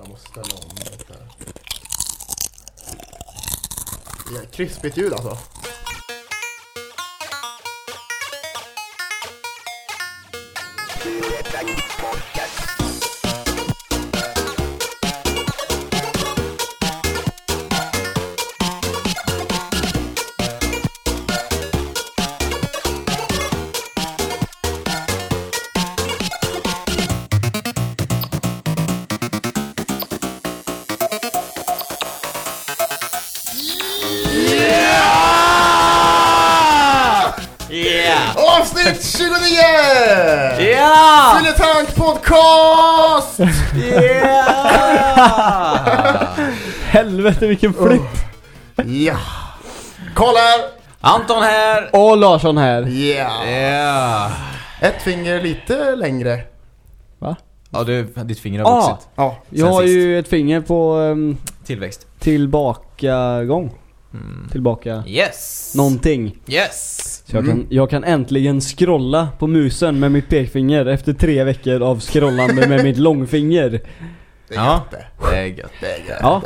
Jag måste ställa om det där. Ja, krispigt ljud alltså. Podcast! Yeah! Helvete vilken flytt! Ja. Karl här! Anton här! Och Larsson här. Ja. Yeah! Ett finger lite längre. Va? Ja, du, ditt finger har Ah, vuxit. Ja. jag har sist. ju ett finger på um, Tillväxt. tillbakagång. Mm. Tillbaka Yes! någonting. Yes! Så jag, Mm. kan, jag kan äntligen scrolla på musen med mitt pekfinger efter tre veckor av scrollande med mitt långfinger. Det är Ja. gött det. Det är gött. Det är gött. Ja.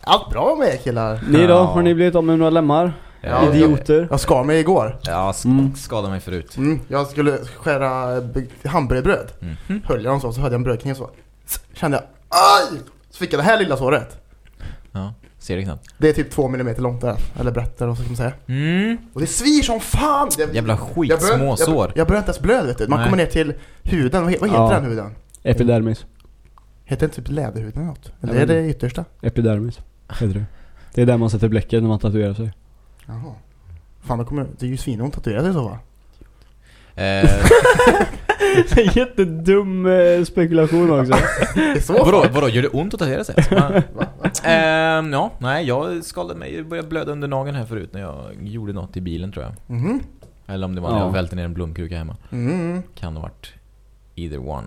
Allt bra med er killar. Ni då? Har ni blivit av med några lemmar? Ja, Idioter. Jag skar mig igår. Ja, sk- Mm. skadade mig förut. Mm, jag skulle skära hamburgerbröd. Mhm. Höll jag dem så, så hade jag en brödkniv så. Kände jag, aj! Så fick jag det här lilla såret. Ja, ser det knappt. Det är typ två millimeter långt där. Eller brett eller vad ska man säga. Mm. Och det svir som fan! Jag, Jävla skit, jag börjar- små sår. Jag, jag börjar inte ens blöda vet du. Man Nej. kommer ner till huden. Vad he- vad heter Ja. den huden? Epidermis. Heter det typ läderhuden eller något? Eller Jag är vet det yttersta? Epidermis. Heter det. Det är där man sätter bläcket när man tatuerar sig. Jaha. Fan, då kommer, det är ju svinont att tatuera sig så va? Eh, Jättedum eh, spekulation också. Vadå, vadå, gör det ont att tatuera sig? Ehm, ja, nej, jag skadade mig, jag började blöda under nageln här förut när jag gjorde något i bilen tror jag. Mhm. Eller om det var när Ja. jag välte ner en blomkruka hemma. Mm. Kan ha varit either one.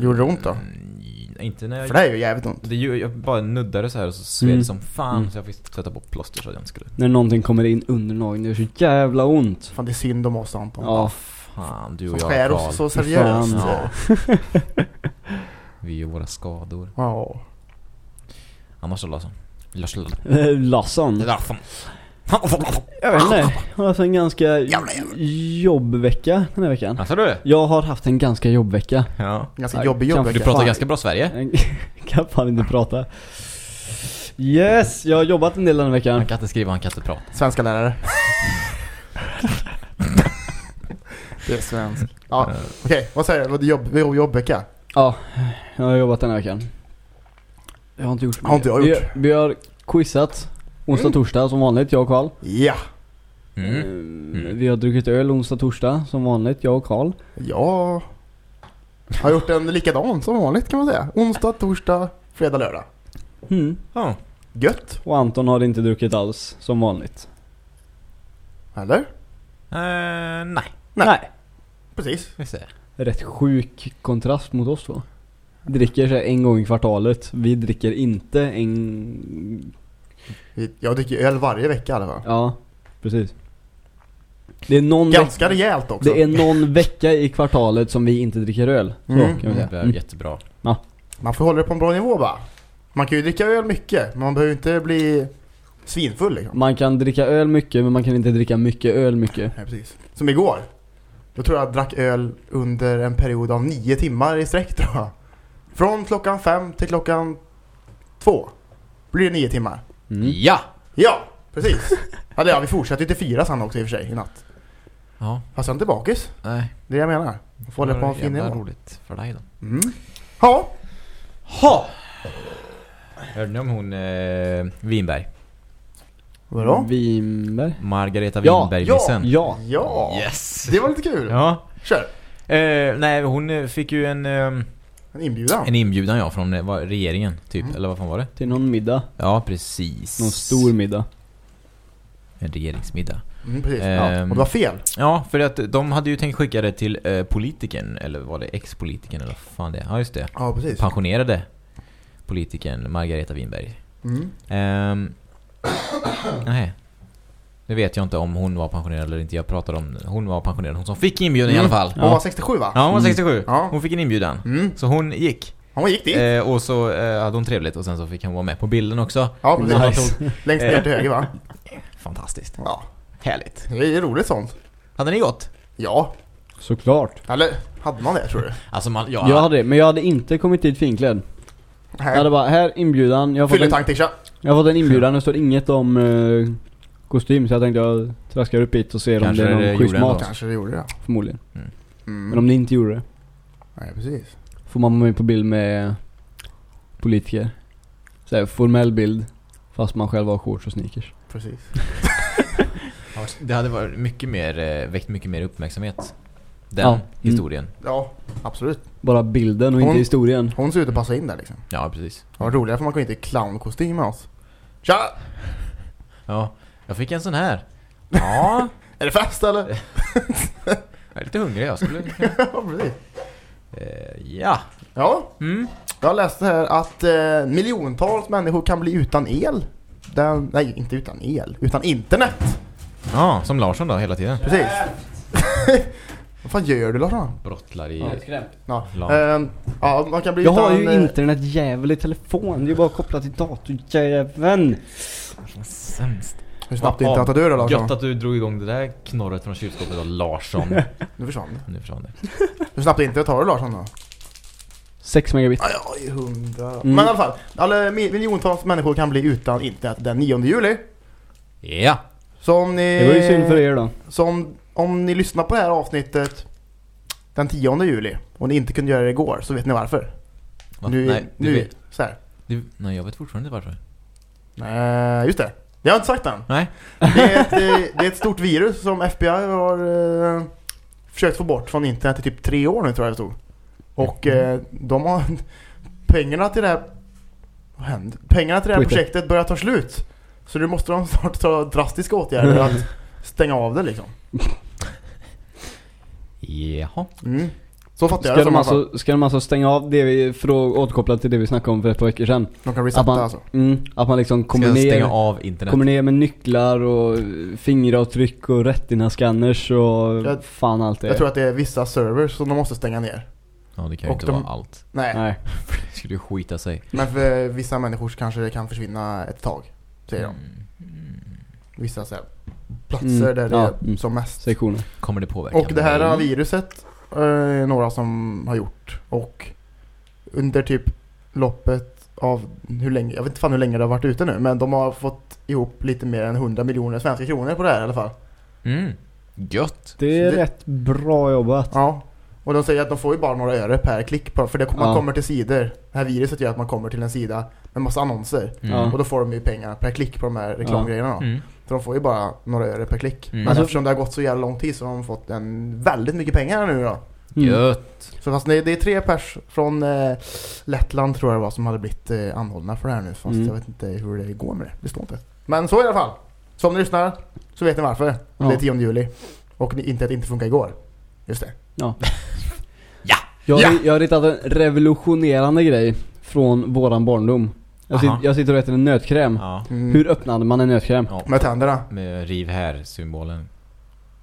Gjorde det ont då? Mm, inte när jag... För det är ju jävligt ont. Det, jag bara nuddade så här och så sved Mm. som fan Mm. så jag fick sätta på plåster så att jag inte skulle... När någonting kommer in under nageln, det gör så jävla ont. Fan, det är synd om oss Anton. Ja. Fan, du Som och jag skär oss så seriöst. fan. Ja. Vi och våra skador. Ja. Annars då Larsson? Larsson? Eh, Lasson. Larsson. Jag vet inte. Jag har haft en ganska jobbvecka den här veckan. Alltså du? Jag har haft en ganska jobbvecka. Ja. Ganska jobbig kan- Du jobbvecka. pratar Fan. ganska bra Sverige. Kan fan inte prata. Yes, jag har jobbat en del den här veckan. Han kan inte skriva, han kan inte prata. Svenska lärare. det är svensk. Ja, okej. Vad säger du? Vad är jobb, jobbvecka? Ja, jag har jobbat den här veckan. Jag har inte gjort Har inte jag gjort. Vi, vi har quizat onsdag, Mm. torsdag som vanligt, jag och Karl. Ja. Mm. Eh, Vi har druckit öl onsdag, torsdag som vanligt, jag och Karl. Jag har gjort en likadan som vanligt kan man säga. Onsdag, torsdag, fredag, lördag. Mm. Ja. Gött. Och Anton har inte druckit alls som vanligt. Eller? Eh, nej, Nej. Precis. Rätt sjuk kontrast mot oss två. Dricker så här en gång i kvartalet. Vi dricker inte en... Jag dricker öl varje vecka i alla fall. Ja, precis. Det är någon, Ganska veck... rejält också. det är någon vecka i kvartalet som vi inte dricker öl. Så Mm. kan vi säga. Mm. jättebra. Man får hålla det på en bra nivå bara. Man kan ju dricka öl mycket, men man behöver inte bli svinfull liksom. Man kan dricka öl mycket men man kan inte dricka mycket öl mycket. Nej, precis. Som igår. Då tror jag jag drack öl under en period av nio timmar i sträck tror jag. Från klockan fem till klockan två. Blir det nio timmar. Mm. Ja! Ja, precis. Ja, det, ja, vi fortsätter ju till fyra sen också i och för sig i natt. Ja, Fast jag är inte bakis. nej. Det är det jag menar. Man får hålla på en fin nivå. roligt för dig då. Mm. Ja, Ha! Hörde ni om hon eh, Winberg? Vadå? Winberg? Margareta Ja, Winberg-vissen? Ja. Ja, Yes! det var lite kul. Ja. Kör. Eh, nej, hon eh, fick ju en, eh, En inbjudan. en inbjudan ja, från eh, vad, regeringen typ, Mm. eller vad fan var det? Till någon middag. Ja, precis. Någon stor middag. En regeringsmiddag. Mm, precis. ja. Ehm. Och det var fel. Ja, för att de hade ju tänkt skicka det till eh, politikern, eller var det ex-politikern eller vad fan det är? Ja, just det. Ja, precis. Pensionerade politikern Margareta Winberg. Mm. Ehm, nej. Det vet jag inte om hon var pensionerad eller inte. Jag pratar om hon var pensionerad. Hon som fick inbjudan i alla fall. Hon var 67 va? Ja, hon var Mm. 67. Ja. Hon fick en inbjudan. Mm. Så hon gick. Hon gick dit. Eh, och så eh, hade hon trevligt och sen så fick hon vara med på bilden också. Ja, precis. Nice. Längst ner till höger va? Fantastiskt. Ja. Härligt. Det är roligt sånt. Hade ni gått? Ja. Såklart. Eller hade man det tror du? Alltså man, ja, Jag hade det, men jag hade inte kommit dit finklädd. Jag hade Här. bara, här inbjudan. Jag har fått en, Fylletank-tisha. Jag har fått en inbjudan, det står inget om eh, kostym. Så jag tänkte jag traskar upp hit och ser Kanske om det är det någon schysst gjorde mat. ändå. Kanske det gjorde det. Förmodligen. Mm. Men om ni inte gjorde det, Nej, precis. får man vara med på bild med politiker. Så här, formell bild. Fast man själv har shorts och sneakers. Precis. det hade varit mycket mer, eh, väckt mycket mer uppmärksamhet. Den Ja. Mm. historien. Ja, absolut. Bara bilden och Hon- inte historien. Hon ser ut att passa in där liksom. Ja, precis. Det var roligare för man kom inte i clownkostym med oss. Tja! Ja, jag fick en sån här. Ja, Är det fest eller? jag är lite hungrig. Jag skulle... ja, precis. Eh, ja. Ja, Mm. jag läste här att eh, miljontals människor kan bli utan el. Den, nej, inte utan el. Utan internet. Ja, som Larsson då hela tiden. Precis. Vad fan gör du Larsson? Brottlar i... Ja. Ehm, ja, man kan bli Jag utan... har ju eh, internetjävel i telefon. Det är ju bara kopplat till datorjäveln. Sämst. Hur snabbt Ja, internet du då Larsson? Gött att du drog igång det där knorret från kylskåpet av Larsson. Nu försvann det. nu försvann det. Hur snabbt internet har du Larsson då? 6 megabit. Ja, jag är hundra. Mm. Men i alla fall. Alla mi- miljontals människor kan bli utan internet den 9 juli. Ja. Så om ni... Det var ju synd för er då. Så om, om ni lyssnar på det här avsnittet den 10 juli och ni inte kunde göra det igår så vet ni varför. Va? Nu, nej, nu, vet, så här. du, nej, jag vet fortfarande inte varför. Nej, just det. Jag har inte sagt än. Nej. Det är ett, eh, det är ett stort virus som FBI har eh, försökt få bort från internet i typ tre år nu tror jag det stod. Och Mm. eh, de har pengarna till det här vad hände? Pengarna till det här Twitter. projektet börjar ta slut. Så nu måste de snart ta drastiska åtgärder att stänga av det liksom. Jaha. Mm. Så fattar jag Ska det de, alltså, ska de alltså stänga av det vi, för att återkoppla till det vi snackade om för ett par veckor sedan? De kan Att resetta man, alltså. mm, att man liksom kommer ner, av internet? kommer ner med nycklar och fingeravtryck och retina-scanners och Jag- fan allt det Jag tror att det är vissa servers som de måste stänga ner. Ja, det kan ju Och inte de- vara allt. Nej, Nej. Det skulle ju skita sig. men för vissa människor kanske det kan försvinna ett tag. Säger de. Vissa så här, platser Mm, där det ja, är mm. som mest. Sektioner. Kommer det påverka Och det här mig? har viruset eh, är några som har gjort. Och under typ loppet av hur länge, jag vet inte fan hur länge det har varit ute nu. Men de har fått ihop lite mer än 100 miljoner svenska kronor på det här i alla fall. Mm. Gött. Det är Det- rätt bra jobbat. Ja. Och de säger att de får ju bara några öre per klick på För det, man Ja. kommer till sidor. Det här viruset gör att man kommer till en sida med massa annonser. Mm. Ja. Och då får de ju pengar per klick på de här reklamgrejerna då. Mm. Så de får ju bara några öre per klick. Mm. Men Alltså- eftersom det har gått så jävla lång tid så har de fått en väldigt mycket pengar nu då. Mm. Gött. Så fast det, det är tre pers från eh, Lettland tror jag det var som hade blivit eh, anhållna för det här nu. Fast Mm. jag vet inte hur det går med det. Det står inte. Men så i alla fall. Så om ni lyssnar så vet ni varför. Ja. Det är 10 juli. Och ni- inte att det inte funkar igår. Just det. Ja. Ja. Jag, har, Ja. jag har ritat en revolutionerande grej från våran barndom. Jag, sit, jag sitter och äter en nötkräm. Ja. Mm. Hur öppnade man en nötkräm? ja. Med tänderna. Med riv här-symbolen.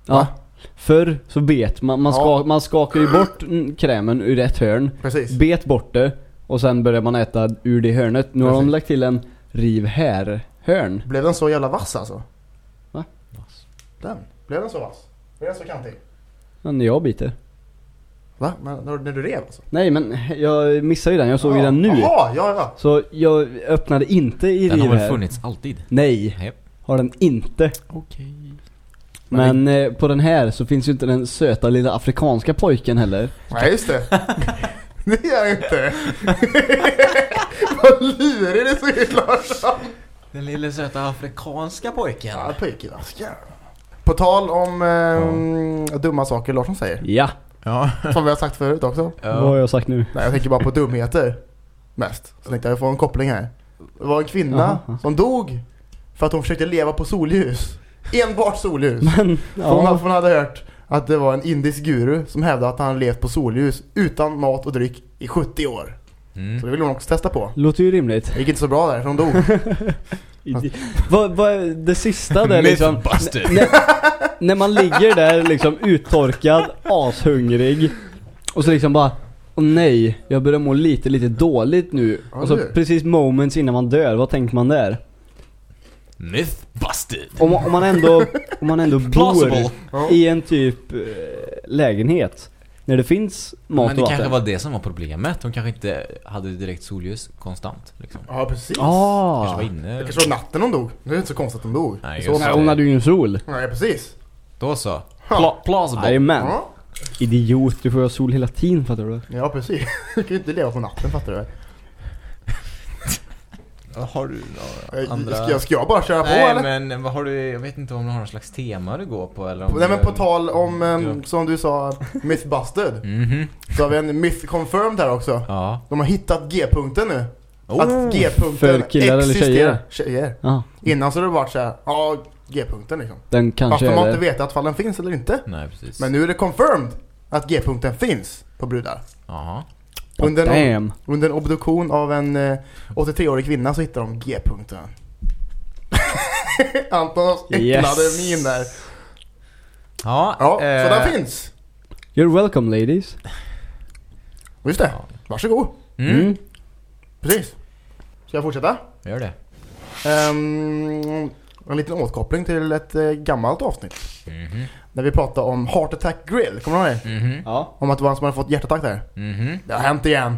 Ja. Va? Förr så bet man, man, Ja. ska, man skakar ju bort krämen ur ett hörn, Precis. bet bort det och sen börjar man äta ur det hörnet. Nu har de Precis. lagt till en riv här hörn. Blev den så jävla vass alltså? Va? Den? Blev den så vass? Blev den så kantig? Men jag biter. Va? Men när, när du rev alltså? Nej men jag missade ju den, jag såg ju ja. den nu. Jaha, ja ja. Så jag öppnade inte i Den har väl funnits alltid? Nej, Japp. har den inte. Okej. Men eh, på den här så finns ju inte den söta lilla afrikanska pojken heller. Nej just det. det gör jag inte. Vad lurig du ser ut Larsson. Den lille söta afrikanska pojken. Ja, pojkedaskar. På tal om eh, dumma saker Larsson säger. Ja, Ja. Som vi har sagt förut också. vad har jag sagt nu? Nej, jag tänker bara på dumheter. Mest. Så tänkte jag få en koppling här. Det var en kvinna Jaha. som dog för att hon försökte leva på solljus. Enbart solljus. Men, För Hon, ja. hon hade hört att det var en indisk guru som hävdade att han levt på solljus utan mat och dryck i 70 år. Så Mm. det ville hon också testa på. Låter ju rimligt. Det gick inte så bra där, så hon dog. Vad, vad, det sista där liksom. När, när man ligger där liksom uttorkad, ashungrig. Och så liksom bara Och nej, jag börjar må lite, lite dåligt nu. Ja, och så precis moments innan man dör, vad tänker man där? Myth busted! Om, om man ändå, om man ändå bor i en typ eh, lägenhet. När det finns mat Men det och kanske vatten. var det som var problemet. De kanske inte hade direkt solljus konstant. Liksom. Ja, precis. Kanske Ah! var inne. Det kanske var natten hon dog. Det är inte så konstigt att hon dog. Nej, så, hon hade ju ingen sol. Nej, precis. Då så. Pla plausible. Jajamän. Ja, Idiot, du får ha sol hela tiden fattar du? ja precis. Du kan ju inte leva på natten, fattar du? Har du några Eh, andra... Ska, jag- ska jag bara köra på Nej eller? men vad har du, jag vet inte om du har någon slags tema du går på eller om Nej men på du- tal om, ehm, Ja. som du sa, Mythbusted. Mhm. Så har vi en myth confirmed här också. Ja. De har hittat G-punkten nu. Oh. Att G-punkten För killar eller existerar. Tjejer? Ja, Innan så har det varit såhär, ja G-punkten liksom. den Fast kanske de har inte vetat ifall den finns eller inte. Nej precis. Men nu är det confirmed att G-punkten finns på brudar. Jaha. Under en, under en obduktion av en eh, 83-årig kvinna så hittar de G-punkten. Antons äcklade Yes. min där. Ja, Ja, så eh, den finns. You're welcome ladies. Just det. Varsågod. Mm. Mm. Precis. Ska jag fortsätta? Gör det. Ehm, en liten återkoppling till ett eh, gammalt avsnitt. Mhm. När vi pratade om Heart Attack Grill. Kommer du ihåg det? Mhm. Ja. Om att det var en som hade fått hjärtattack där. Mhm. Det har hänt igen.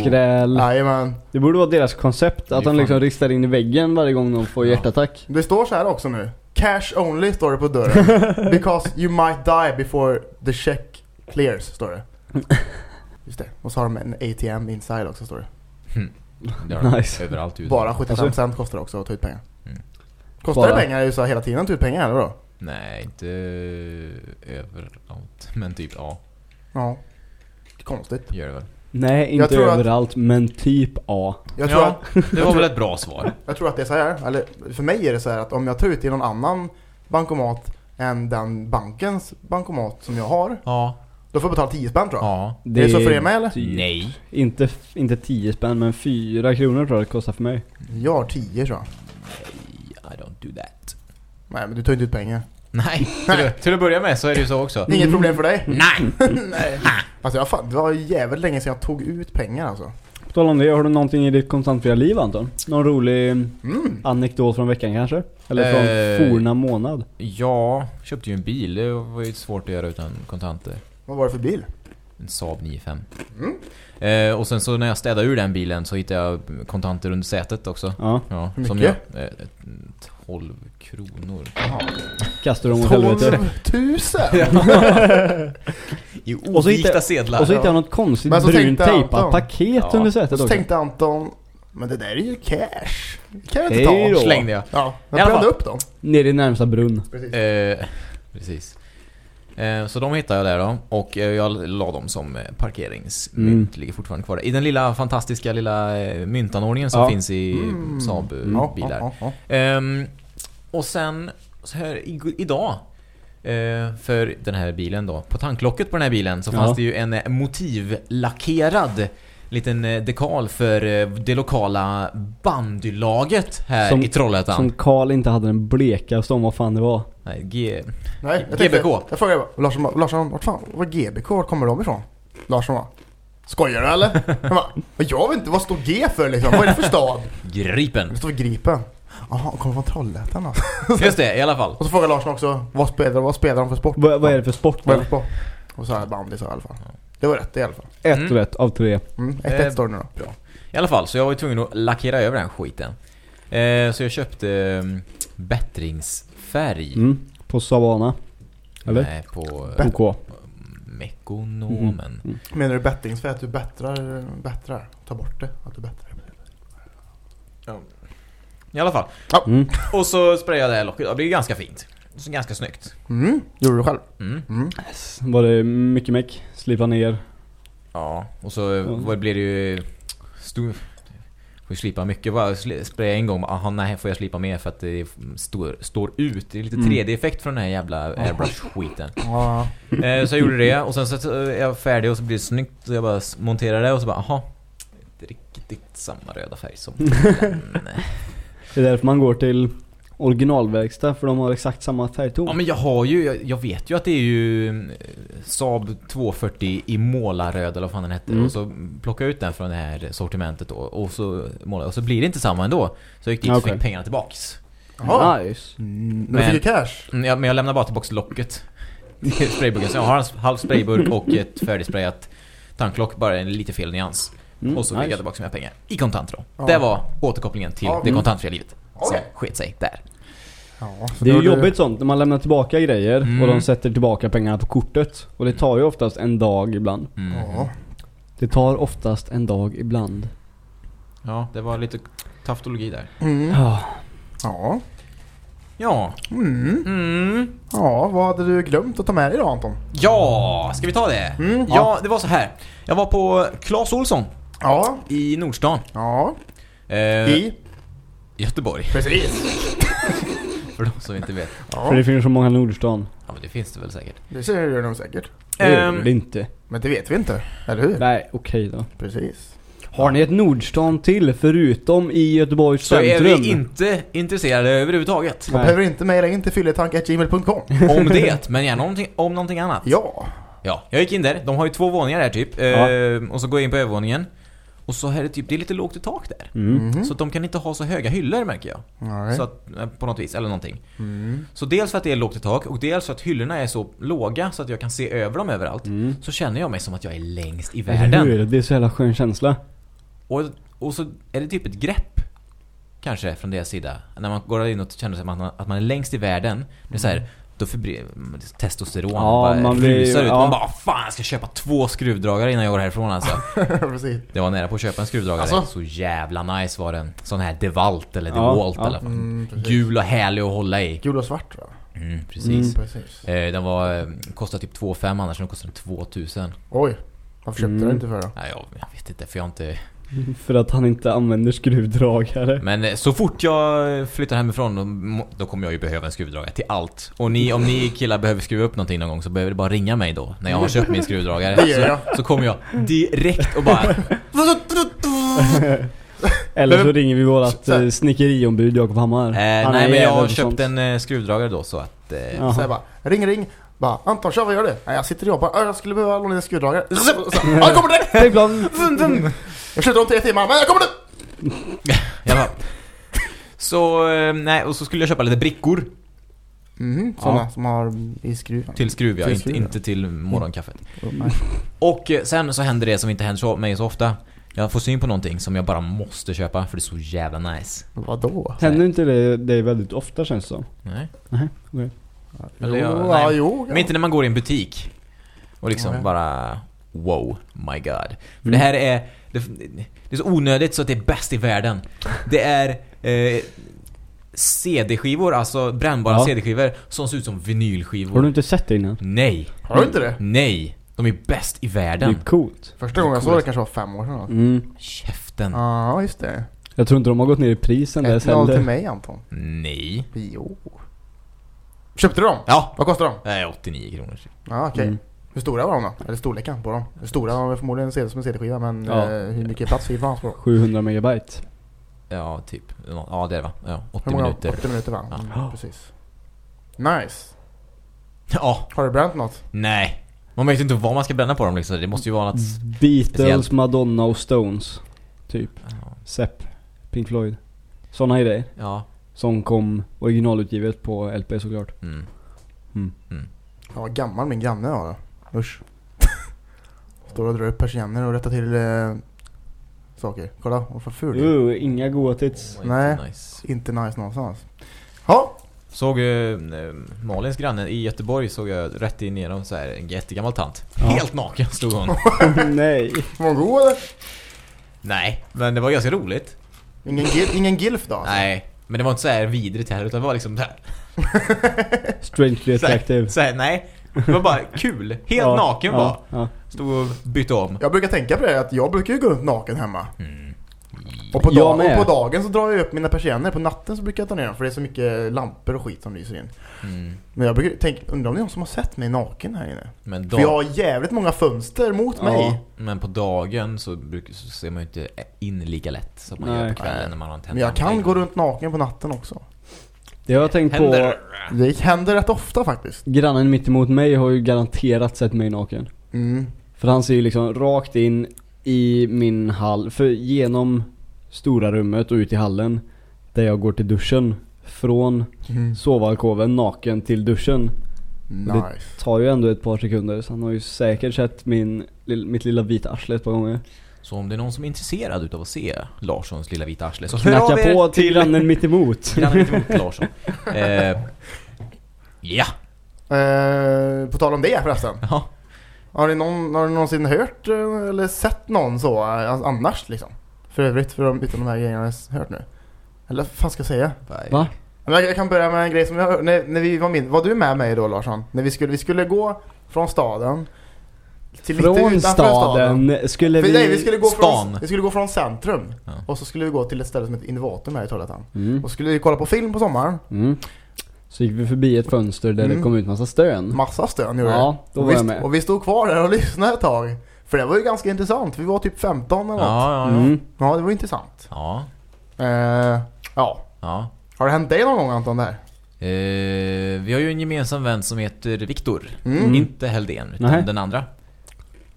Skräll. Jajamän. Det borde vara deras koncept, Det att de liksom ristar in i väggen varje gång de får Ja. hjärtattack. Det står så här också nu. Cash only står det på dörren. Because you might die before the check clears, står det. Just det. Och så har de en ATM inside också, står det. Det har de Nice. Överallt. Bara 75 Alltså- cent kostar det också att ta ut pengar. Mm. Kostar Bara- det pengar i USA hela tiden att ta ut pengar eller då? Nej, inte överallt. Men typ ja, Ja. Konstigt. gör det väl. Nej, inte tror att- överallt, men typ A. Jag tror, ja, att, det var väl ett bra svar. jag tror att det är så här, eller för mig är det så här att om jag tar ut i någon annan bankomat än den bankens bankomat som jag har, Ja. då får jag betala 10 spänn tror jag. Ja. Är det så för er med eller? typ- Nej. Inte, inte 10 spänn, men 4 kronor tror jag det kostar för mig. Jag har 10 tror jag. Do that. Nej men du tar inte ut pengar. Nej, till, att- till att börja med så är det ju så också. Inget problem för dig? Nej! Nej. Alltså jag fan, det var jävligt länge sedan jag tog ut pengar alltså. På tal om det, har du någonting i ditt kontantfria liv Anton? Någon rolig Mm. anekdot från veckan kanske? Eller från Eh. forna månad? Ja, köpte ju en bil. Det var ju svårt att göra utan kontanter. Vad var det för bil? En Saab 95. Mm. Eh, och sen så när jag städade ur den bilen så hittade jag kontanter under sätet också. Ja, Ja, Hur som mycket? jag, eh, 12 kronor. kastar dem åt 12 helvete. 000! I Och så hittade- sedlar. Och så hittade jag något konstigt Men så brunt tänkte tejpat Anton- paket Ja. under Och sätet så också. tänkte Anton, men det där är ju cash. Det kan jag inte Hej ta. då. slängde jag. Ja, I jag alla brände fall. upp dem. Ner i närmsta brunn. Precis. Eh, precis. Eh, så de hittade jag där då. Och eh, jag la dem som eh, parkeringsmynt. Mm. Ligger fortfarande kvar där. I den lilla fantastiska lilla eh, myntanordningen som Ja. finns i Mm. Saab-bilar. Ja, ja, ja. Ehm, och sen så här idag eh, för den här bilen då. På tanklocket på den här bilen så Ja. fanns det ju en eh, motivlackerad liten eh, dekal för det lokala bandylaget här Som- i Trollhättan. Som Karl inte hade den blekaste om vad fan det var. Nej, G... Nej, jag tänkte, GBK. Jag frågade bara, Larsson, Larsson, vart fan, var GBK, vart kommer de ifrån? Larsson va? Skojar du eller? Jag bara, "Men jag vet inte, vad står G för liksom? Vad är det för stad? Gripen. Det står Gripen. Jaha, kommer från Trollhättan alltså. Just det, i alla fall. Och så frågar Larsson också, vad spelar, vad spelar de för sport? Vad, vad är det för sport? Vad är det för sport? Och så här bandy så i alla fall. Det var rätt i alla fall. Ett Mm. rätt av tre. Mm, 1-1 Eh, står det nu då. I alla fall, så jag var ju tvungen att lackera över den skiten. Eh, så jag köpte um, bättringsfärg. Mm. På Savana. Eller? Nej, på OK. Mekonomen. Mm. Menar du bettingsfärg, att du bättrar, bättrar? Ta bort det, att du bättrar. I alla fall. Mm. Och så sprayade jag det här locket. Det blir ganska fint. Så ganska snyggt. Mm, gjorde du själv? Mm. Mm. Var det mycket meck? Slipa ner? Ja, och så vad blir det ju... Stor... Får ju slipa mycket. Bara spraya en gång. Aha, nej, får jag slipa mer för att det står, står ut. Det är lite Mm. 3D-effekt från den här jävla airbrush-skiten. Ja, Eh, så jag gjorde det och sen så är jag färdig och så blir det snyggt. Så jag bara monterade det och så bara, aha. Inte riktigt samma röda färg som den. Det är därför man går till originalverkstad för de har exakt samma färgton. Ja men jag har ju, jag, jag vet ju att det är ju eh, Saab 240 i målarröd eller vad fan den heter. Mm. Och så plockar jag ut den från det här sortimentet och, och så målar och så blir det inte samma ändå. Så jag gick dit och fick pengarna tillbaks. Jaha. Nice. Mm, men Men- du fick ju cash. Mm, jag, men jag lämnar bara tillbaks locket. Sprayburken. Så jag har en halv sprayburk och ett färdigsprayat tanklock, bara en lite fel nyans. Mm, och så fick nice. jag tillbaka mina pengar. I kontanter då. Ja. Det var återkopplingen till Ja, det mm. kontantfria livet. Så Okej. sket sig där. Ja, Det är då ju du- jobbigt sånt när man lämnar tillbaka grejer Mm. och de sätter tillbaka pengarna på kortet. Och det tar ju oftast en dag ibland. Mm. Ja. Det tar oftast en dag ibland. Ja, det var lite taftologi där. Mm. Ja. Ja. Ja. Mm. Mm. Ja, vad hade du glömt att ta med dig idag Anton? Ja, ska vi ta det? Mm, ja. det var så här. Jag var på Clas Olsson Ja. i Nordstan. Ja. Eh, I? Göteborg, Precis. för de som inte vet. För Ja. det finns så många Nordstan. Ja, men det finns det väl säkert. Det ser de säkert. Det gör Ehm, det inte. Men det vet vi inte. Eller hur? Nej, okej då. Precis. Har ni ett Nordstan till förutom i Göteborgs så är centrum? vi inte intresserade överhuvudtaget. Man behöver inte mejla in till fylletank.gmail.com. Om det, men gärna om, någonting- om någonting annat. Ja. Ja, jag gick in där. De har ju två våningar där typ. Ja. Ehm, och så går jag in på övervåningen. Och så är det typ, det är lite lågt i tak där. Mm. Mhm. Så att de kan inte ha så höga hyllor märker jag. Nej. Så att, eh, på något vis, eller någonting. Mm. Så dels för att det är lågt i tak och dels för att hyllorna är så låga så att jag kan se över dem överallt. Mm. Så känner jag mig som att jag är längst i världen. hur? Det är så jävla skön känsla. Och, och så är det typ ett grepp Kanske från deras sida När man går in och känner sig att man, att man är längst i världen Det är så här, då förblir testosteron Ja, bara man blir- rusar ut ja. Man bara fan jag ska köpa två skruvdragare innan jag går härifrån alltså. Det var nära på att köpa en skruvdragare Alltså? Så jävla nice var den Sån här DeWalt eller DeWalt ja. eller Mm, precis. Gul och härlig att hålla i Gul och svart va? mm, Precis Mm. Precis. eh, Den var, eh, kostade typ 2 5 annars den kostade 2000 Oj. Varför köpte Mm. du inte för då? Nej jag, jag vet inte för jag har inte För att han inte använder skruvdragare. Men eh, så fort jag flyttar hemifrån då, då kommer jag ju behöva en skruvdragare till allt. Och ni, om ni killar behöver skruva upp någonting någon gång så behöver det bara ringa mig då. När jag har köpt min skruvdragare. Så, så kommer jag direkt och bara... Eller så ringer vi vårat eh, snickeriombud Jakob Hammar. Eh, Han nej men jag har köpt sånt. en eh, skruvdragare då så att... Eh. Så jag bara, ring ring. Bara, Anton kör vad gör du? Nej jag sitter och jobbar. Ja, Jag skulle behöva låna en skruvdragare. Jag kommer direkt! Jag slutar om tre timmar, men jag kommer nu! bara, så, eh, nej och så skulle jag köpa lite brickor Mhm, Ja. sådana som har i skruven. till skruv, ja, Till inte, skruv, inte till morgonkaffet. Oh, nej. Och eh, sen så händer det som inte händer så, mig så ofta. Jag får syn på någonting som jag bara måste köpa för det är så jävla nice. Vadå? Händer inte det dig väldigt ofta känns det som? Nej. okej. Eller jo, jag- ja, nej. jo. Men inte när man går i en butik och liksom Nej. bara wow, my god. För Mm. det här är det, det är så onödigt så att det är bäst i världen. Det är eh, CD-skivor, alltså brännbara Ja. CD-skivor som ser ut som vinylskivor. Har du inte sett det innan? Nej, Har du inte det? nej. De är bäst i Det är världen. coolt. Första gången jag såg det kanske var fem år sedan. Mm. Käften. Ja, just det. Jag tror inte de har gått ner i pris sen dess 1-0 till heller. mig Anton. Nej. Jo. Köpte du dem? Ja. Vad kostar de? Nej, 89 kronor. Ja, okej. Mm. Hur stora var de då? Eller storleken på dem? Stora var väl förmodligen CD som en CD-skiva men Ja. eh, hur mycket plats fick fanns på dem? 700 megabyte. Ja, typ. Ja, det är det va? Ja, 80 Hur många? minuter. 80 minuter va? Ja. Mm, precis. Nice. Ja, Har du bränt något? nej. Man vet inte vad man ska bränna på dem liksom. Det måste ju vara något... Beatles, Speciellt. Madonna och Stones. Typ. Ja. Sepp. Pink Floyd. Såna grejer. Ja. Som kom originalutgivet på LP såklart. Mm. Mm. Ja, vad gammal min granne var då. Usch. Står och drar upp persienner och rättar till eh, saker. Kolla, vad för ful. Uh, inga goa tits. Nej. inte Nice. Inte nice någonstans. Ja, Såg eh, Malins granne i Göteborg såg jag rätt in genom så här en jättegammal tant. Ja. Helt naken stod hon. Nej. var hon god eller? Nej, men det var ganska roligt. Ingen, gil, ingen gilf då? alltså? Nej, men det var inte så här vidrigt heller utan det var liksom där. Strangely Så här, attractive. så här, nej. Det var bara kul. Helt Ja, naken bara. ja, ja. Stod och bytte om. Jag brukar tänka på det att jag brukar ju gå runt naken hemma. Mm. Och på, dag, och på dagen så drar jag upp mina persienner. På natten så brukar jag ta ner dem för det är så mycket lampor och skit som lyser in. Mm. Men jag brukar tänka, undrar om det är någon som har sett mig naken här inne? Men, För jag dag, har jävligt många fönster mot Ja. mig. men på dagen så, brukar, så ser man ju inte in lika lätt som man gör Nej. på kvällen när man har en Men jag kan gå runt naken på natten också. Det har jag tänkt på. Händer. Det händer rätt ofta faktiskt. Grannen mitt emot mig har ju garanterat sett mig naken. Mm. För han ser ju liksom rakt in i min hall, för genom stora rummet och ut i hallen. Där jag går till duschen. Från Mm. sovalkoven naken till duschen. Nice. Tar ju ändå ett par sekunder så han har ju säkert sett min, mitt lilla vita arsle ett par gånger. Så om det är någon som är intresserad utav att se Larssons lilla vita arsle så Knacka på till grannen mitt emot. grannen mitt emot Larsson. Eh, ja. Eh, på tal om det förresten. Ja. Har ni, någon, har ni någonsin hört eh, eller sett någon så eh, annars liksom? För övrigt, för de, utan de här grejerna jag har hört nu. Eller vad fan ska jag säga? Va? Men jag, kan börja med en grej som jag hör- när, när vi var min, Var du med mig då Larsson? När vi skulle, vi skulle gå från staden till Från staden. staden skulle vi... nej, vi skulle, gå Stan. från, vi skulle gå från centrum. Ja. Och så skulle vi gå till ett ställe som heter Innovatum här i Trollhättan. Mm. Och skulle vi kolla på film på sommaren. Mm. Så gick vi förbi ett fönster där Mm. det kom ut massa stön. Massa stön gjorde. Ja, då och, var vi, jag med. och vi stod kvar där och lyssnade ett tag. För det var ju ganska intressant. Vi var typ 15 eller något. Ja, ja, ja. Mm. Ja, det var intressant. Ja. Eh, ja. ja. Har det hänt dig någon gång Anton där? Eh, vi har ju en gemensam vän som heter Viktor. Mm. Inte Heldén, utan Nej. den andra.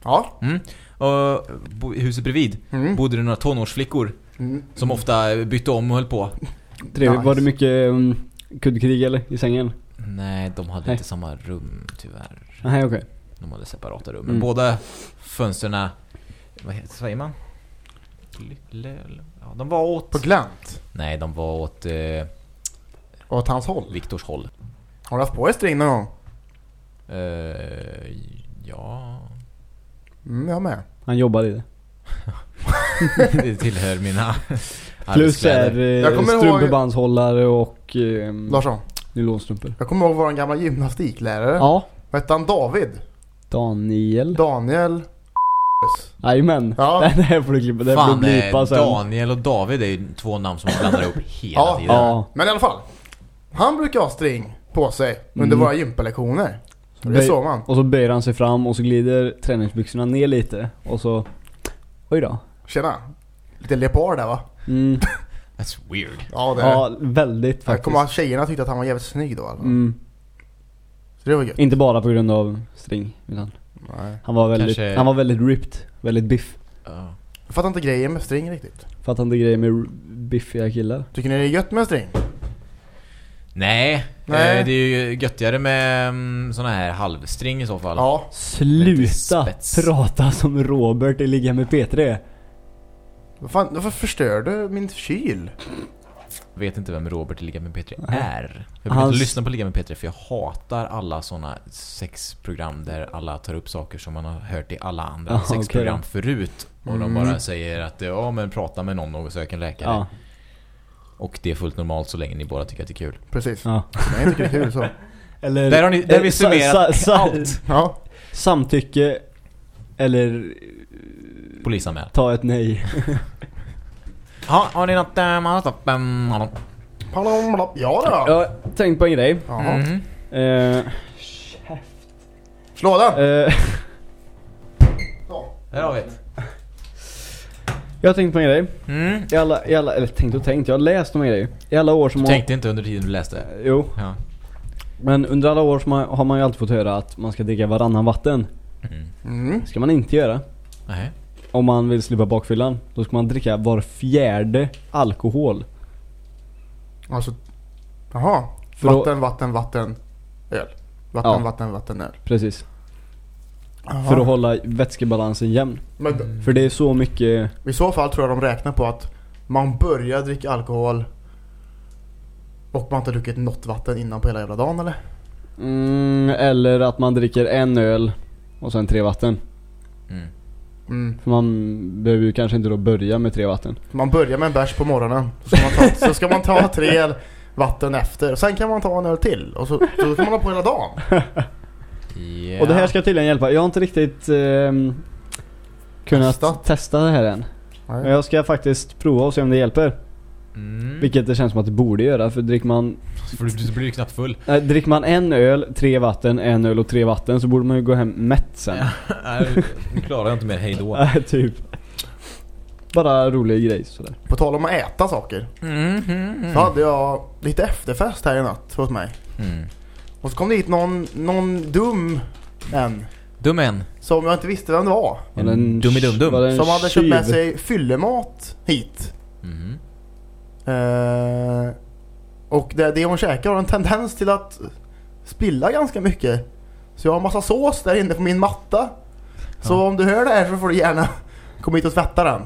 Ja. Mm. Och bo- i huset bredvid Mm. bodde det några tonårsflickor Mm. som ofta bytte om och höll på. Trevligt. Nice. Var det mycket um, kuddkrig eller? I sängen? Nej, de hade Nej. inte samma rum tyvärr. Nej okej. De hade separata rum. Men Mm. båda fönsterna, vad heter, säger man? Ja, de var åt... På glänt. Nej, de var åt eh, Åt hans håll. Viktors håll. Har du haft på dig string någon gång? Eh, ja... Mm, jag med. Han jobbar i det. Det tillhör mina Plus är eh, kommer ihåg- strumpebandshållare och eh, Larsson. nylonstrumpor. Jag kommer ihåg vår gamla gymnastiklärare. Ja. Vad hette han? David? Daniel. Daniel? Jajamän. Ja. Det här får du klippa. Det Fan, eh, blipa sen. Daniel och David är ju två namn som man blandar ihop hela Ja. tiden. Ja. Men i alla fall. Han brukar ha string på sig under Mm. våra gympalektioner. Det såg man. Och så böjer han sig fram och så glider träningsbyxorna ner lite. Och så... Oj då. Tjena. Lite leopard där va? Mm. That's weird. Ja det är Ja, väldigt faktiskt. kommer tjejerna tyckte att han var jävligt snygg då alltså. Mm. Så det var gött. Inte bara på grund av string. Utan Nej. han var väldigt, Kanske- han var väldigt ripped. Väldigt biff. Ja. Jag fattar inte grejen med string riktigt. Fattar inte grejer med biffiga killar. Tycker ni det är gött med string? Nej, Nej. Eh, det är ju göttigare med mm, såna här halvstring i så fall. Ja. Sluta prata som Robert i Ligga med P3. Vad fan, varför förstör du min kyl? Vet inte vem Robert i Liga med P3 Nej. är. Jag brukar Hans- inte lyssna på Liga med P3 för jag hatar alla såna sexprogram där alla tar upp saker som man har hört i alla andra okej sexprogram då. förut. Och Mm. de bara säger att ja men prata med någon och sök en läkare. Ja. Och det är fullt normalt så länge ni båda tycker att det är kul. Precis. ja. Jag tycker det är kul så. Eller, Där har ni- där vi eh, summerat sa- sa- allt. Ja. Samtycke eller Polisanmäl. ta ett nej. Ja, har ni något... Um, annat? Um, Ja då. Jag har tänkt på en grej. Jaha. mm. Eh, Slå den! eh, Så. Där har vi det. Jag har tänkt på en grej. Mm. I alla, i alla, eller tänkt och tänkt, jag har läst om en grej. I alla år som Du har... tänkte inte under tiden du läste? Jo, Ja. men under alla år som har, har man ju alltid fått höra att man ska dricka varannan vatten. Mm. Mm. ska man inte göra. Nej. Om man vill slippa bakfyllan. Då ska man dricka var fjärde alkohol. Alltså. Jaha. Vatten, vatten, vatten. Öl. Vatten, Ja. vatten, vatten, öl. Precis. Jaha. För att hålla vätskebalansen jämn. Men För det är så mycket... i så fall tror jag de räknar på att man börjar dricka alkohol och man har inte druckit något vatten innan på hela jävla dagen eller? Mm, eller att man dricker en öl och sen tre vatten. Mm. Mm. För man behöver ju kanske inte då börja med tre vatten. Man börjar med en bärs på morgonen. Så ska man ta, så ska man ta tre vatten efter. Sen kan man ta en öl till. Och så, så kan man ha på hela dagen. Ja. Och det här ska tydligen hjälpa. Jag har inte riktigt ehm, kunnat Testat. testa det här än. Men Nej. jag ska faktiskt prova och se om det hjälper. Mm. Vilket det känns som att det borde göra. För dricker man, För du, du blir ju knappt full. äh, dricker man en öl, tre vatten, en öl och tre vatten så borde man ju gå hem mätt sen. Nej, nu klarar jag inte mer hej då. Äh, typ. bara rolig grej sådär. På tal om att äta saker. Mm, mm, Så hade jag lite efterfest här i natt hos mig. Mm. Och så kom det hit någon, någon dum en. Dum en. Som jag inte visste vem det var. Var en- det en Som hade köpt med sig fyllemat hit. Mhm. Eh, och det, det hon käkar har en tendens till att spilla ganska mycket. Så jag har massa sås där inne på min matta. Så Ja. om du hör det här så får du gärna komma hit och tvätta den.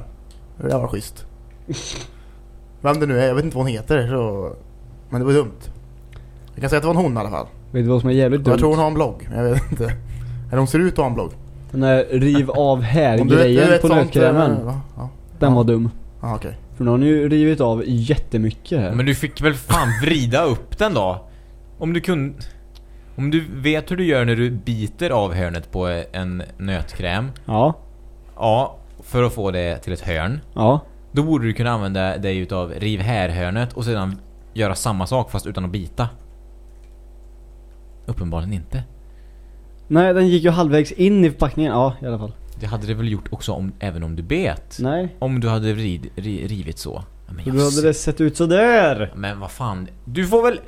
Det var schysst. Vem det nu är, jag vet inte vad hon heter. Så... Men det var dumt. Jag kan säga att det var en hon i alla fall. Vet du vad som är jävligt Jag dumt? tror hon har en blogg, men jag vet inte. Eller hon ser ut att ha en blogg. Den där riv av här Om du vet- du grejen vet på sånt, nötkrämen. eh, va? Ja, Den var dum. ah, okej. För nu har ni ju rivit av jättemycket här. Men du fick väl fan vrida upp den då? Om du kunde... Om du vet hur du gör när du biter av hörnet på en nötkräm. Ja, Ja, för att få det till ett hörn. ja. Då borde du kunna använda dig utav riv här-hörnet och sedan göra samma sak fast utan att bita. Uppenbarligen inte. Nej, den gick ju halvvägs in i förpackningen. Ja, i alla fall. Det hade det väl gjort också om, även om du bet? Nej. Om du hade rid, ri, rivit så. Ja, Men, För jag hade ser- det sett ut sådär. men vad fan. Du får väl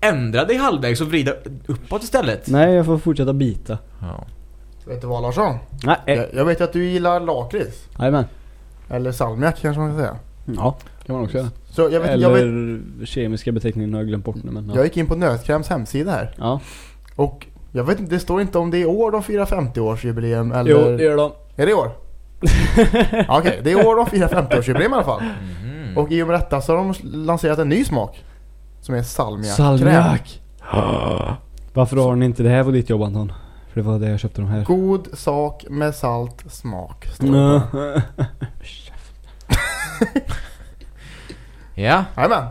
ändra dig halvvägs och vrida uppåt istället? Nej, jag får fortsätta bita. Ja. Vet du vad Larsson? Nej. Jag, jag vet att du gillar lakrits. Jajamän. Eller salmiak kanske man kan säga. Ja, kan man också göra. Så jag, vet, Eller jag, vet, kemiska beteckningen har jag glömt bort nu men ja. jag gick in på Nötkräms hemsida här. ja. Och jag vet inte, det står inte om det är i år de firar 50-årsjubileum eller... Jo, det gör de. Är det i år? Okej, det är i år de firar 50-årsjubileum i alla fall. Mhm. Och i och med detta så har de lanserat en ny smak. Som är salmiakkräm. Salmiak. Varför har ni inte det här på ditt jobb Anton? För det var det jag köpte de här. God sak med salt smak. Står det. Mm. Ja. Jajamän.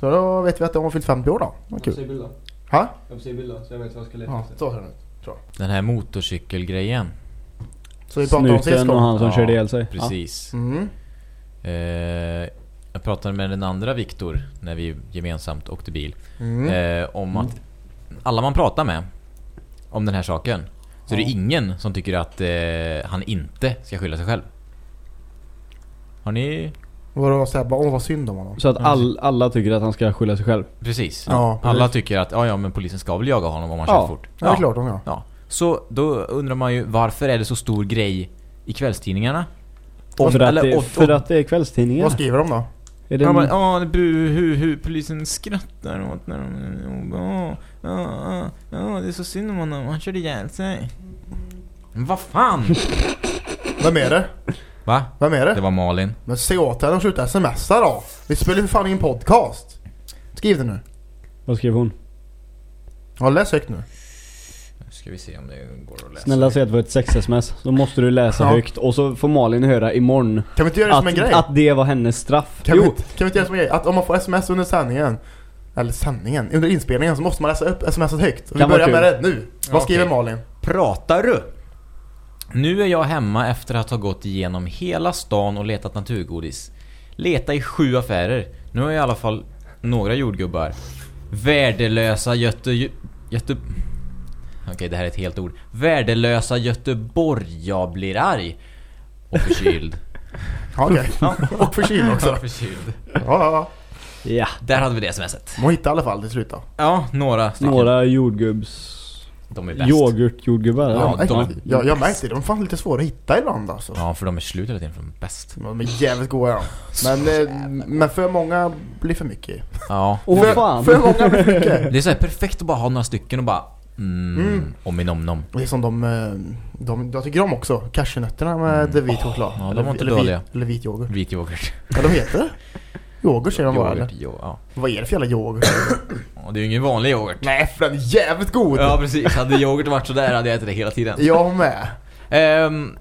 Så då vet vi att de har fyllt 50 år då. Vad kul. bilder. Ha? Jag får se bilder så jag vet vad jag ska Ja, så ser den ut. Den här motorcykelgrejen. Så vi pratade om sist Snuten och han som Ja, körde ihjäl sig. Precis. Mm. Eh, jag pratade med den andra Viktor när vi gemensamt åkte bil. Mm. Eh, om att alla man pratar med om den här saken så är det Ja. ingen som tycker att eh, han inte ska skylla sig själv. Har ni... Vadå såhär bara, åh vad synd om honom. Så att all, alla tycker att han ska skylla sig själv. Precis. Ja, alla precis. tycker att ja, ja men polisen ska väl jaga honom om han Ja. kör fort. Ja, det är klart de ja. Ja. Så då undrar man ju varför är det så stor grej i kvällstidningarna? Om- för, att eller- det, och- för att det är kvällstidningar. Vad skriver de då? Är det Ja, en, men, ja, det bu, hur, hur polisen skrattar åt när de... Ja, ja, ja, ja, det är så synd om honom. Han körde ihjäl sig. Men vad fan? Vem är det? Va? Vem är det? Det var Malin. Men säg åt henne att sluta smsa då. Vi spelar ju för fan in podcast. Skriv det nu. vad skrev hon? Ja, läs högt nu. Nu ska vi se om det går att läsa. Snälla säg att det var ett sex-sms. Då måste du läsa Ja. högt. Och så får Malin höra imorgon Kan vi inte göra det som en att, grej? att det var hennes straff. Kan, vi, jo, inte- kan vi inte göra det som en grej? Att om man får sms under sändningen eller sändningen, under inspelningen så måste man läsa upp smset högt. Och vi börjar med det nu. Vad skriver Okej. Malin? Pratar du? Nu är jag hemma efter att ha gått igenom hela stan och letat naturgodis. Leta i sju affärer. Nu har jag i alla fall några jordgubbar. Värdelösa Göte... Göte... Okej, det här är ett helt ord. Värdelösa Göteborg, jag blir arg. Och förkyld. Ja, okej. Och förkyld också. Ja, förkyld. Ja, ja, ja. Där hade vi det smset. Hittar i alla fall till slut då. Ja, några stycken. Några jordgubbs... De är bäst. Yoghurtjordgubbar eller? Ja, Ja, de- jag, jag märkte det. De är fan lite svåra att hitta ibland alltså. Ja, för de är slut hela tiden för de är bäst. De är jävligt goda ja. Men, eh, men för många blir för mycket. Ja. Åh för, fan! för många blir för mycket. Det är så här perfekt att bara ha några stycken och bara mm, Mm. om nom nom. Det är som de, eh, de, jag tycker om också. Cashewnötterna med Mm. vit choklad. ja, de var inte eller, dåliga. Vit, eller vit yoghurt. Vit yoghurt. Ja, de heter det. Yoghurt säger de bara yoghurt eller? jo, ja. Vad är det för jävla yoghurt? Ja, Det är ju ingen vanlig yoghurt. Nej, för den är jävligt god! Ja precis, hade yoghurt varit sådär hade jag ätit det hela tiden. Jag med. Ehm,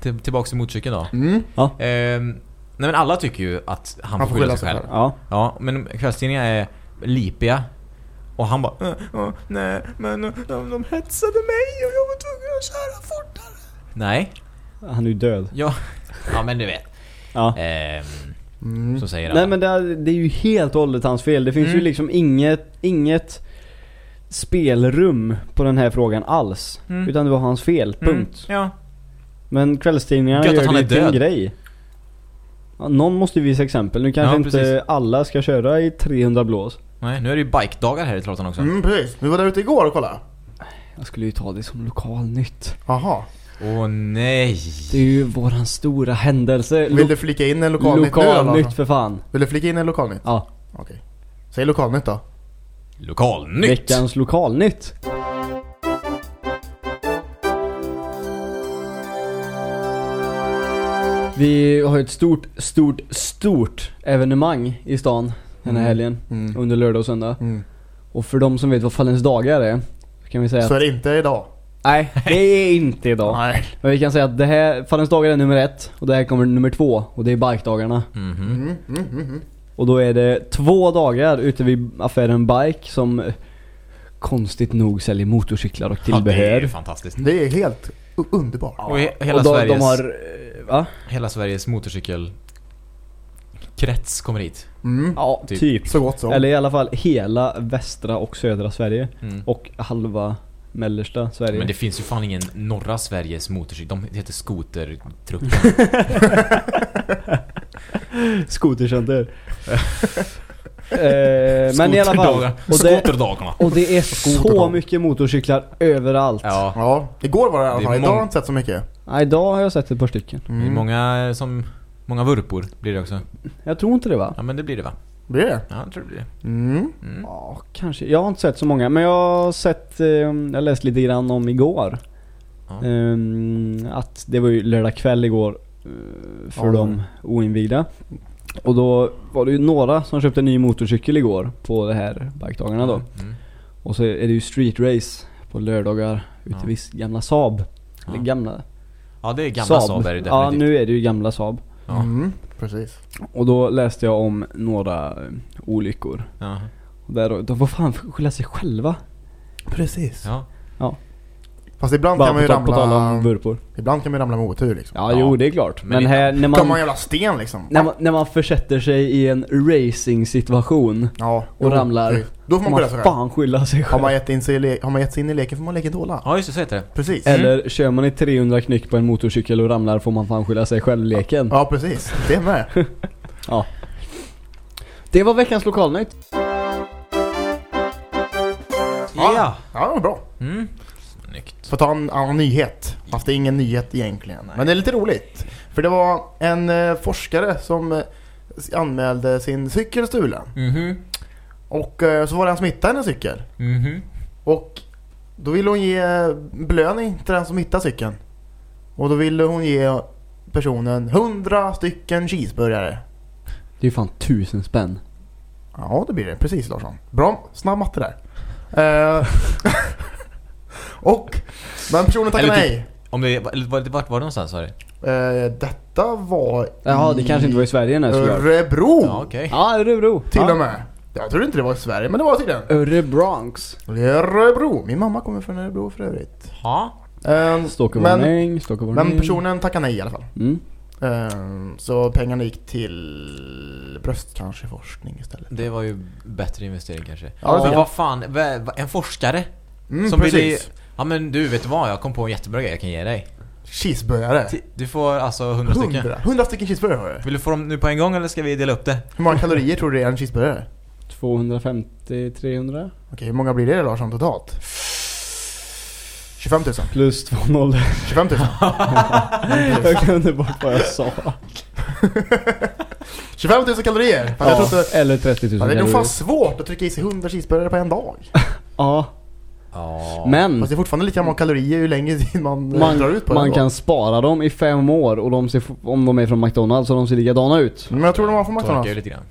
till, tillbaks till motorcykeln då. Mm. Ehm, nej men alla tycker ju att han, Han får skylla sig själv. Ja. Ja, men kvällstidningarna är lipiga. Och han bara "Äh, äh, nej men äh, de, de hetsade mig och jag var tvungen att köra fortare. Nej, Han är ju död. ja, ja men du vet. Ja. Ehm, Mm. så säger alla. Nej men det är, det är ju helt och hållet hans fel. Det finns Mm. ju liksom inget, inget spelrum på den här frågan alls. Mm. Utan det var hans fel, Mm, punkt. Ja. Men kvällstidningarna Gött att gör han det till en grej. Ja, någon måste ju visa exempel. Nu kanske Ja, inte precis. alla ska köra i 300 blås. Nej, nu är det ju bikedagar här i Trollhättan också. Mm, precis. Vi var där ute igår och kollade. Jag skulle ju ta det som lokalnytt. Aha. Åh nej! Det är ju våran stora händelse. Vill du flika in en lokalnytt nu då, Lokalnytt för fan. Vill du flika in en lokalnytt? Ja. Okej. Säg lokalnytt då. Lokalnytt! Veckans lokalnytt. Vi har ett stort, stort, stort evenemang i stan den här Mm. helgen. Mm. Under lördag och söndag. Mm. Och för de som vet vad Fallens dagar är, kan vi säga Så att... är det inte idag. Nej, det är inte idag. Nej. Men vi kan säga att det här, Fallens dagar är nummer ett och det här kommer nummer två och det är Bikedagarna. Mhm. Mm, mm, mm, mm. Och då är det två dagar ute vid affären Bike som konstigt nog säljer motorcyklar och Ja, det är tillbehör. fantastiskt. Det är helt underbart. Och he hela, och de, Sveriges, de har, eh, va? hela Sveriges motorcykelkrets kommer hit. Mm. Ja, Typ. typ. Så gott så. Eller i alla fall hela västra och södra Sverige. Mm. Och halva mellersta Sverige. Men det finns ju fan ingen norra Sveriges motorcykel. De heter skotertrucken. Skotercenter. eh, men i alla fall. Och det, Skoterdagarna. och det är så Skoterdag. mycket motorcyklar överallt. Ja. Ja, igår var det i alla Det är fall. Idag har jag inte sett så mycket. Ja, idag har jag sett ett par stycken. Det är Mm. många som... Många vurpor blir det också. Jag tror inte det va? Ja men det blir det va? Blir det? Ja, jag tror det blir det. Mm. Mm. Ja, kanske. Jag har inte sett så många, men jag har sett, eh, jag läste lite grann om igår. Ja. Ehm, att det var ju lördag kväll igår eh, för Ja. de oinvigda. Och då var det ju några som köpte en ny motorcykel igår på det här bikedagarna då. Mm. Och så är det ju street race på lördagar ute Ja. vid gamla Saab. Eller Ja. gamla Ja det är gamla Saab är det Ja definitivt. nu är det ju gamla Saab. Ja. Mm. Precis. Och då läste jag om några eh, olyckor. Ja. Och där, de får fan skylla sig själva. Precis. ja. Fast ibland Bara kan man på, ju tal- på tal om ramla... Ibland kan man ju ramla med otur liksom. Ja, Ja. jo det är klart. Men Men, det- här när Kan man man, en jävla sten liksom. när man, när man försätter sig i en racing situation Ja. och jo, ramlar. precis. Då får man man skylla sig själv. fan skylla sig Har själv. man, gett in sig i le- har man gett sig in i leken får man leken tåla. ja just det, så heter det. Precis. Eller kör man i 300 knyck på en motorcykel och ramlar får man fan skylla sig själv leken. Ja precis. Det med. Det var veckans lokalnytt. Ja. Ja, det var bra. Mm. Snyggt. Får ta en annan nyhet. Fast det är ingen nyhet egentligen. Men det är lite roligt. För det var en eh, forskare som eh, anmälde sin cykel stulen. Mhm. Och eh, så var det en som hittade hennes cykel. Mhm. Och då ville hon ge belöning till den som hittade cykeln. Och då ville hon ge personen 100 stycken cheeseburgare. Det är ju fan tusen spänn. Ja, det blir det. Precis Larsson. Bra, snabb matte där. Eh, och den personen tackade Eller typ- nej. Om det, eller var, vart var det någonstans sa du? Eh, detta var Jaha, det kanske inte var i Sverige nej såklart. Örebro! Ja okej. Ja, Örebro. Till ja. och med. Jag trodde inte det var i Sverige, men det var det tydligen. Örebronx. Örebro. Min mamma kommer från Örebro för övrigt. Ja. Eh, men, men personen tackade nej i alla fall. Mm. Eh, så pengarna gick till bröstcancerforskning istället. Det var ju bättre investering kanske. Ja, det men tycker vad fan, va- en forskare? Mm, Som precis. ville... Ja men du, vet du vad? Jag kom på en jättebra grej jag kan ge dig. Cheeseburgare. Du får alltså 100 stycken. 100. 100 stycken cheeseburgare har du. Vill du få dem nu på en gång eller ska vi dela upp det? Hur många kalorier tror du det är en cheeseburgare? 250-300 Okej, hur många blir det Larsson totalt? 25 000. plus 2-0. 25 000. jag glömde bort vad jag sa. 25 000 kalorier! Fan, jag Ja, tror inte, eller 30 000 fan, det är nog kalorier. fan svårt att trycka i sig 100 cheeseburgare på en dag. Ja, Ja. men Fast det är fortfarande lika många kalorier ju längre tid man, eh, man, drar ut på man kan spara dem i fem år och de ser, om de är från McDonalds och de ser likadana ut. Men jag tror de har från Torkar McDonalds. lite grann.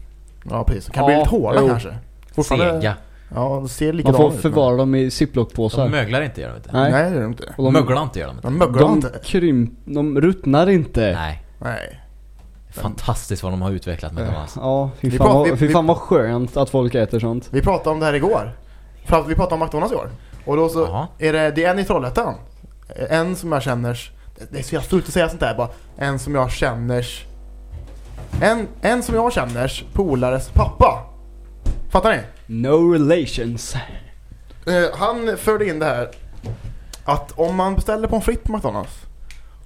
Ja precis, kan Ja, bli lite hårda jo. kanske. Fortfarande, Sega. Ja, de ser Man likadana får ut. men- förvara dem i De ziplockpåsar. möglar inte gör de inte. Nej. Nej det är de inte. Och de, Möglar inte gör de inte. De möglar de inte. krymp... De ruttnar inte. Nej. Nej. Fantastiskt vad de har utvecklat med dem alltså. Ja, fy Vi fan, pratar- vad, vi- fy vi- fan vad skönt att folk äter sånt. Vi pratade om det här igår. Vi pratade om McDonalds igår. Och då så Jaha. är det, det är en i Trollhättan. En som jag känner, det är så jävla fult att säga sånt där bara. En som jag känner, en, en som jag känner polares pappa. Fattar ni? No relations. Eh, han förde in det här att om man beställer pommes frites på McDonalds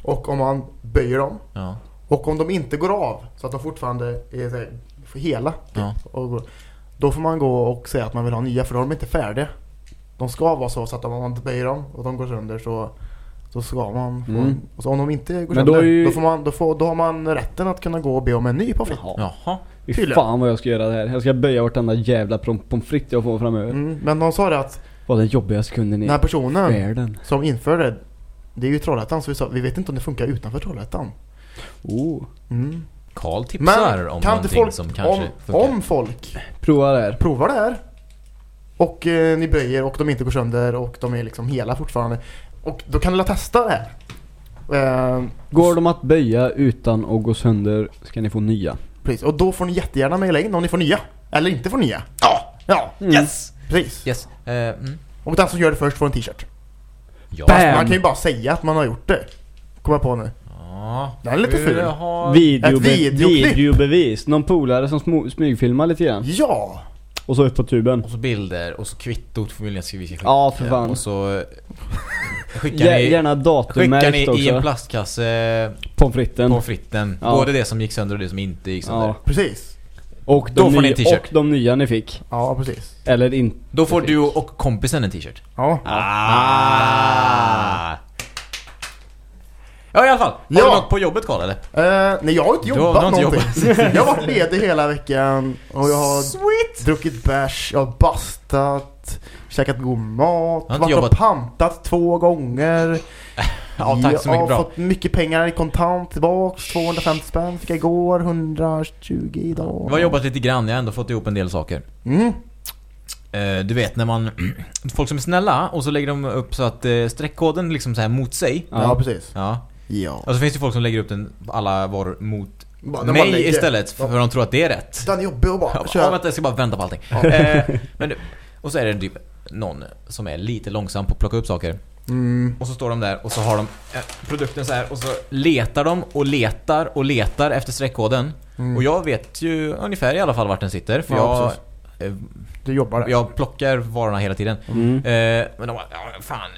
och om man böjer dem Ja. Och om de inte går av så att de fortfarande är så här, hela. typ, Ja. och då får man gå och säga att man vill ha nya för då är de inte färdiga. De ska vara så, så att om man böjer dem och de går sönder så, så ska man få Mm. och så om de inte går Men då sönder är ju- då, får man, då, får, då har man rätten att kunna gå och be om en ny pommes frites. Jaha. Jaha. Fy fan vad jag ska göra det här. Jag ska böja vartenda jävla pom- pommes frites jag får framöver. Mm, men de sa det att Var den jobbigaste kunden i den här personen världen. som införde det, det är ju Trollhättan så vi sa vi vet inte om det funkar utanför Trollhättan. Oh. Mm. Karl tipsar om kan inte någonting folk, som kanske om, funkar. om folk Prova det här. provar det här och eh, ni böjer och de inte går sönder och de är liksom hela fortfarande och då kan ni testa det här. Eh, Går de att böja utan att gå sönder ska ni få nya. precis, och då får ni jättegärna mejla in om ni får nya. Eller inte får nya. Ja! Ja, Mm. Yes! precis. Yes. Eh, mm. Och den som gör det först får en t-shirt. Ja. Bam! Man kan ju bara säga att man har gjort det. Kommer jag på nu. Ja. Den är lite ful. Videobe- videoklipp. videobevis. Någon polare som sm- smygfilmar lite grann. Ja! Och så upp på tuben. Och så bilder och så kvittot för vill jag ska vi ska skicka. Ja, för fan. Och så skickar ni, Gärna datummärkt ni i också. en plastkasse Pommes fritesen. på fritten. Ja. Både det som gick sönder och det som inte gick sönder. Ja. Precis. Och Då de, får ni nya, en t-shirt. och de nya ni fick. Ja, precis. Eller inte. Då får du och kompisen en t-shirt. Ja. Ah. Ja i alla fall. Har Ja. du något på jobbet Karl eller? Eh, nej, jag har inte Du har- jobbat du har inte någonting. jag har varit ledig hela veckan och jag har Sweet! druckit bärs, jag har bastat, käkat god mat, Jag varit jobbat. och pantat två gånger. Ja tack så jag mycket har bra. fått mycket pengar i kontant tillbaks, 250 spänn fick jag igår, 120 idag. Jag har jobbat lite grann, jag har ändå fått ihop en del saker. Mm. Eh, du vet när man... Folk som är snälla och så lägger de upp så att eh, streckkoden liksom så här mot sig. Ja. Ja. precis. Ja. Ja. Och så finns det folk som lägger upp den, alla varor mot Bara- mig lägger- istället för Ja. de tror att det är rätt. Den är jobbig att bara Ja, köra. vänta, jag ska bara vända på allting. Ja. Eh, men, och så är det typ någon som är lite långsam på att plocka upp saker. Mm. Och så står de där och så har de eh, produkten så här och så letar de och letar och letar efter streckkoden. Mm. Och jag vet ju ungefär i alla fall vart den sitter för Ja, jag, eh, Du jobbar där. jag plockar varorna hela tiden. Mm. Eh, men de bara, ja fan.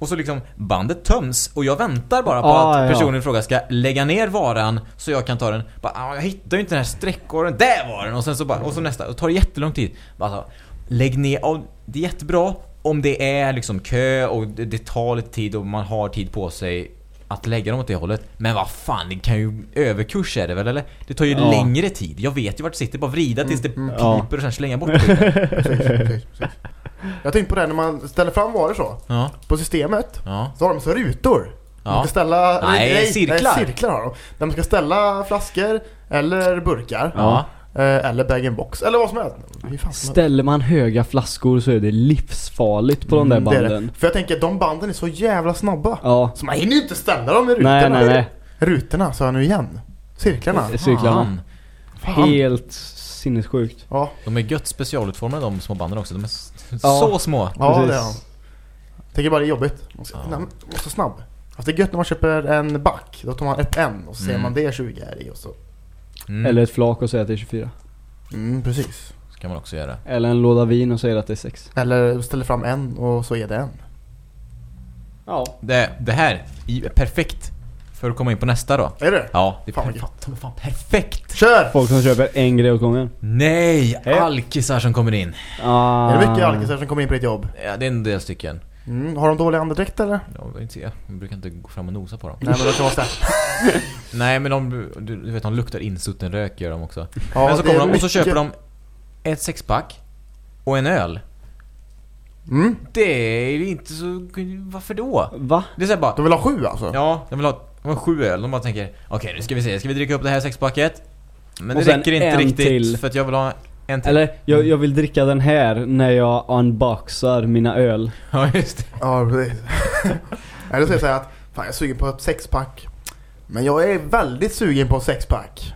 Och så liksom bandet töms och jag väntar bara på Ah, att ja. personen i fråga ska lägga ner varan så jag kan ta den. Bara, ah, jag hittar ju inte den här streckkoden. Där var den! Och sen så bara, och så nästa. Och det tar jättelång tid. Bara, så, lägg ner. Och det är jättebra om det är liksom kö och det, det tar lite tid och man har tid på sig att lägga dem åt det hållet. Men vad fan, det kan ju överkurs är det väl eller? Det tar ju Ja. längre tid. Jag vet ju vart det sitter. Bara vrida tills det Mm, ja. piper och sen slänga bort det. Jag tänkte på det när man ställer fram varor så. Ja, På systemet ja. så har de så rutor. Man Ja. ska ställa... Nej, cirklar. Nej, cirklar har de. Där man ska ställa flaskor eller burkar. Ja. Eh, eller bag-in-box. Eller vad som helst. Ställer man höga flaskor så är det livsfarligt på de där Mm, det banden. det. För jag tänker de banden är så jävla snabba. Ja. Så man hinner ju inte ställa dem i rutorna. Nej, nej, nej. Rutorna sa jag nu igen. Cirklarna. Cirklarna. Fan. Fan. Helt sinnessjukt. Ja, De är gött specialutformade de små banden också. De är Ja. så små. ja det är Precis. de. Tänker bara det är jobbigt. Man ska, Ja. nej, man är så snabb. Fast det är gött när man köper en back. Då tar man ett en och så ser Mm. man det är 20 här i och så. Mm. Eller ett flak och säger att det är 24. Mm, precis. ska man också göra. Eller en låda vin och säger att det är 6. Eller ställer fram en och så är det en. Ja. Det, det här är perfekt för att komma in på nästa då. Är det? Ja, det är Fan, vad fan, perfekt. Kör! Folk som köper en grej åt gången. Nej, Hej. alkisar som kommer in. Ah. Är det mycket alkisar som kommer in på ditt jobb? Ja, det är en del stycken. Mm. Har de dålig andedräkt eller? Jag vill inte se. Jag brukar inte gå fram och nosa på dem. Nej men de här. Nej, men de, du, du vet, de luktar insutten rök gör de också. Ja, men så kommer de och så mycket- köper de ett sexpack och en öl. Mm. Det är inte så... Varför då? Va? Det är så bara... De vill ha sju alltså? Ja, de vill ha de har sju öl. De bara tänker okej nu ska vi se, ska vi dricka upp det här sexpacket? Men Och det räcker inte riktigt till. för att jag vill ha en till. Eller, jag, jag vill dricka den här när jag unboxar mina öl. Ja, just det. Ja, precis. Eller så säger jag att fan, jag är sugen på ett sexpack. Men jag är väldigt sugen på sexpack.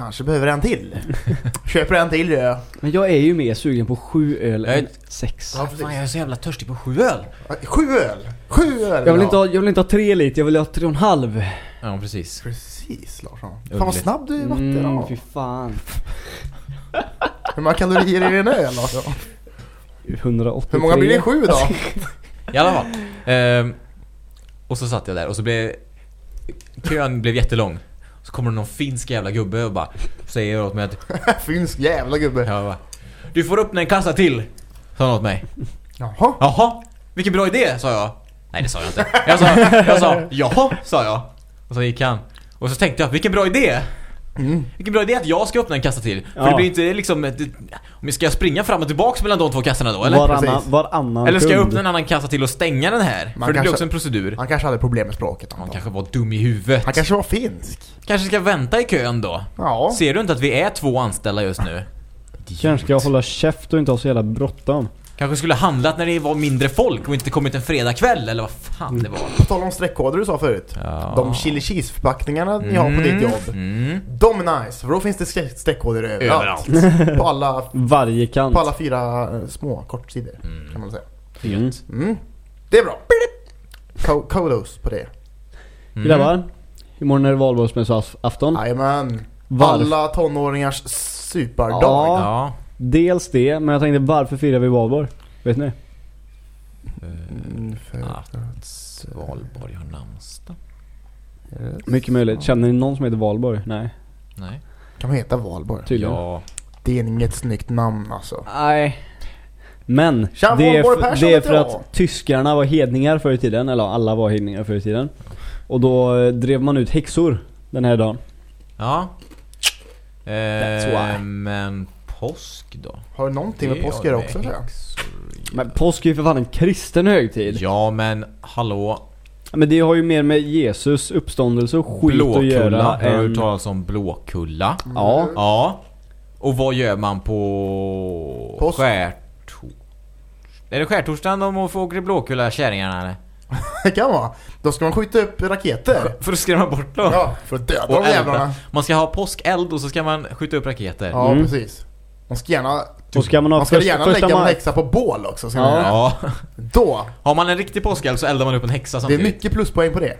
Kanske behöver en till. Köper en till gör jag. Men jag är ju mer sugen på sju öl Jag är- än sex. Ja. Fan, jag är så jävla törstig på sju öl. Sju öl! Sju öl! Jag vill, inte ha, jag vill inte ha tre liter, jag vill ha tre och en halv. Ja, precis. Precis Larsson. Fan Underligt. vad snabb du är i matte Mm, fy fan. Hur många kalorier är det i en öl Larsson? 183. Hur många blir det i sju då? I alla fall. Ehm, och så satt jag där och så blev... Kön blev jättelång. Så kommer det någon finsk jävla gubbe och bara säger åt mig att Finsk jävla gubbe. jag bara, Du får öppna en kassa till Sa han åt mig. Jaha. Jaha, vilken bra idé sa jag. Nej det sa jag inte. Jag sa, jag sa jaha sa jag. Och så gick han. Och så tänkte jag, vilken bra idé Mm. Vilken bra idé att jag ska öppna en kassa till För Ja. det blir inte liksom ett, Om jag ska springa fram och tillbaks mellan de två kassorna då eller? Varannan, varannan Eller ska jag öppna en annan kassa till och stänga den här? Man För det blir kanske- också en procedur Han kanske hade problem med språket. Han Han, kanske var dum i huvudet han kanske var finsk. Kanske ska vänta i kön då? Ja. Ser du inte att vi är två anställda just nu? Kanske ska jag hålla käft och inte ha så jävla bråttom. Kanske skulle handlat när det var mindre folk och inte kommit en fredagkväll eller vad fan det var På tal om streckkoder du sa förut. ja. De chili cheese förpackningarna ni har på ditt jobb. mm. De är nice, för då finns det streck- streckkoder överallt. på, alla, Varje kant. på alla fyra eh, små kortsidor Mm. kan man säga. Mm. Mm. Det är bra. Kodos på det. Mm. Grabbar, imorgon är det valborgsmässoafton. Jajamän. Alla tonåringars superdag. Ja. Dels det, men jag tänkte varför firar vi valborg? Vet ni? Mm, för, Att Valborg har namnsdag? Mycket möjligt. Känner ni någon som heter Valborg? Nej, Nej. Kan man heta Valborg? tydligen. Ja. Det är inget snyggt namn alltså. Nej. Men Tja, det är, Valborg det är för jag. att tyskarna var hedningar förr i tiden, eller alla var hedningar förr i tiden. Och då eh, drev man ut häxor den här dagen. Ja. That's why. men påsk då? Har det någonting med påsk att göra också tror jag? göra. Men påsk är ju för fan en kristen högtid. Ja men hallå. Men det har ju mer med Jesus uppståndelse och skit att Blåkulla. göra Har du hört än... talas om Blåkulla? Ja. Ja. Och vad gör man på Påsk. skärtors... Är det skärtorsdagen de får åka till Blåkulla kärringarna eller? Det kan vara. Då ska man skjuta upp raketer. För att skrämma bort dem? Ja, för att döda Och de jävlarna. Man ska ha påskeld och så ska man skjuta upp raketer. Ja, Mm. precis. Man ska gärna, Och ska man ha man ska första- gärna lägga en maj- häxa på bål också. Ska Ja. man. Ja. Då, Har man en riktig påskeld så eldar man upp en häxa det är samtidigt. mycket pluspoäng på det.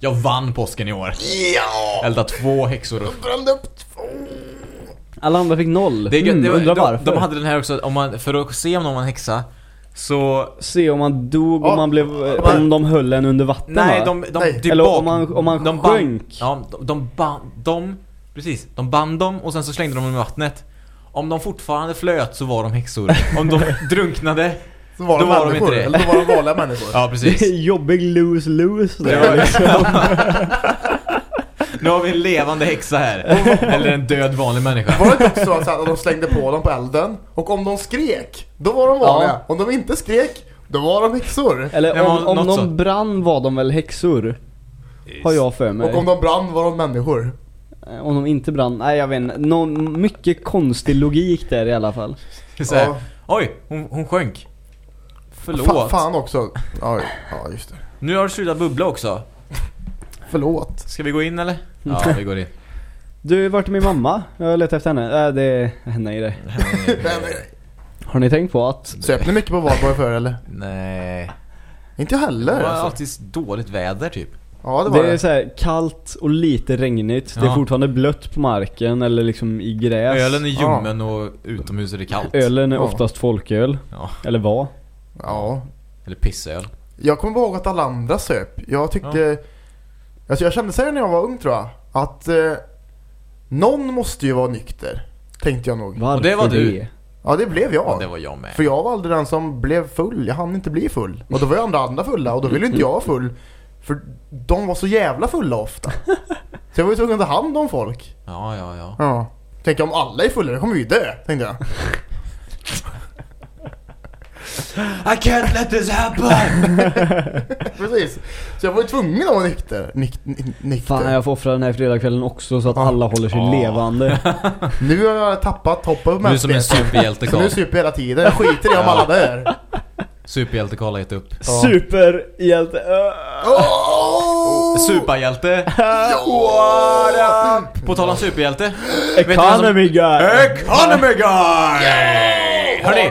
Jag vann påsken i år. Ja! Elda två häxor upp. Brände upp två. Alla andra fick noll. Det är, mm, det var, undrar de, varför. de hade den här också, om man, för att se om någon var en häxa Så... Se om man dog, om man blev... Om de höll en under vatten Nej, de... de typ Eller bak- om man, om man de sjönk. Ja, de, de band... De... Precis. De band dem och sen så slängde de dem i vattnet. Om de fortfarande flöt så var de häxor. Om de drunknade... Så var Då de var de inte det. Eller då var de vanliga människor. Ja, Det är precis. jobbig lose-lose Det det var- liksom. Nu har vi en levande häxa här. Eller en död vanlig människa. Var det inte också så att- att de slängde på dem på elden? Och om de skrek, då var de vanliga. Ja. Om de inte skrek, då var de häxor. Eller om, om något de så. brann var de väl häxor? Har jag för mig. Och om de brann var de människor. Eh, Om de inte brann, nej jag vet inte. Någon mycket konstig logik där i alla fall. Så här, Ja. Oj, hon, hon sjönk. Förlåt. Fa- fan också. Oj, ja just det. Nu har det slutat bubbla också. Förlåt. Ska vi gå in eller? Ja, vi går in. Du, vart är min mamma? Jag har letat efter henne. Äh, det är henne i det. Har ni tänkt på att... Söp ni mycket på Valborg förr eller? Nej. Inte jag Det heller var alltså. alltid dåligt väder typ. Ja det Det, var är det. så här kallt och lite regnigt. Det är Ja. fortfarande blött på marken eller liksom i gräs. Ölen är Ja. ljummen och utomhus är det kallt. Ölen är Ja. oftast folköl. Ja. Eller var. Ja. Eller pissöl. Jag kommer ihåg att alla andra söp. Jag tyckte... Alltså jag kände så här när jag var ung tror jag. Att eh, någon måste ju vara nykter. Tänkte jag nog. Varför det var du. det? Ja det blev jag. Ja, det var jag med. För jag var aldrig den som blev full. Jag hann inte bli full. Och då var ju andra andra fulla och då ville inte jag vara full. För de var så jävla fulla ofta. Så jag var ju tvungen att ta hand om folk. Ja, ja, ja. Ja. Tänk om alla är fulla, då kommer vi ju dö. Tänkte jag. I can't let this happen! Precis. Så jag var ju tvungen att vara nykter. Nyk, ny- nykter. Fan jag får offra den här fredagskvällen också så att alla håller sig Ja. levande. Nu har jag tappat hoppet på Du är som en mänskligheten. superhjälte Så nu Karl. super jag hela tiden. Jag skiter i om alla dör. Superhjälte Karl har upp. Ja. Superhjälte. Oh! Superhjälte! På tal om superhjälte. Vad som- Economy guy. Economy guy! Hörni,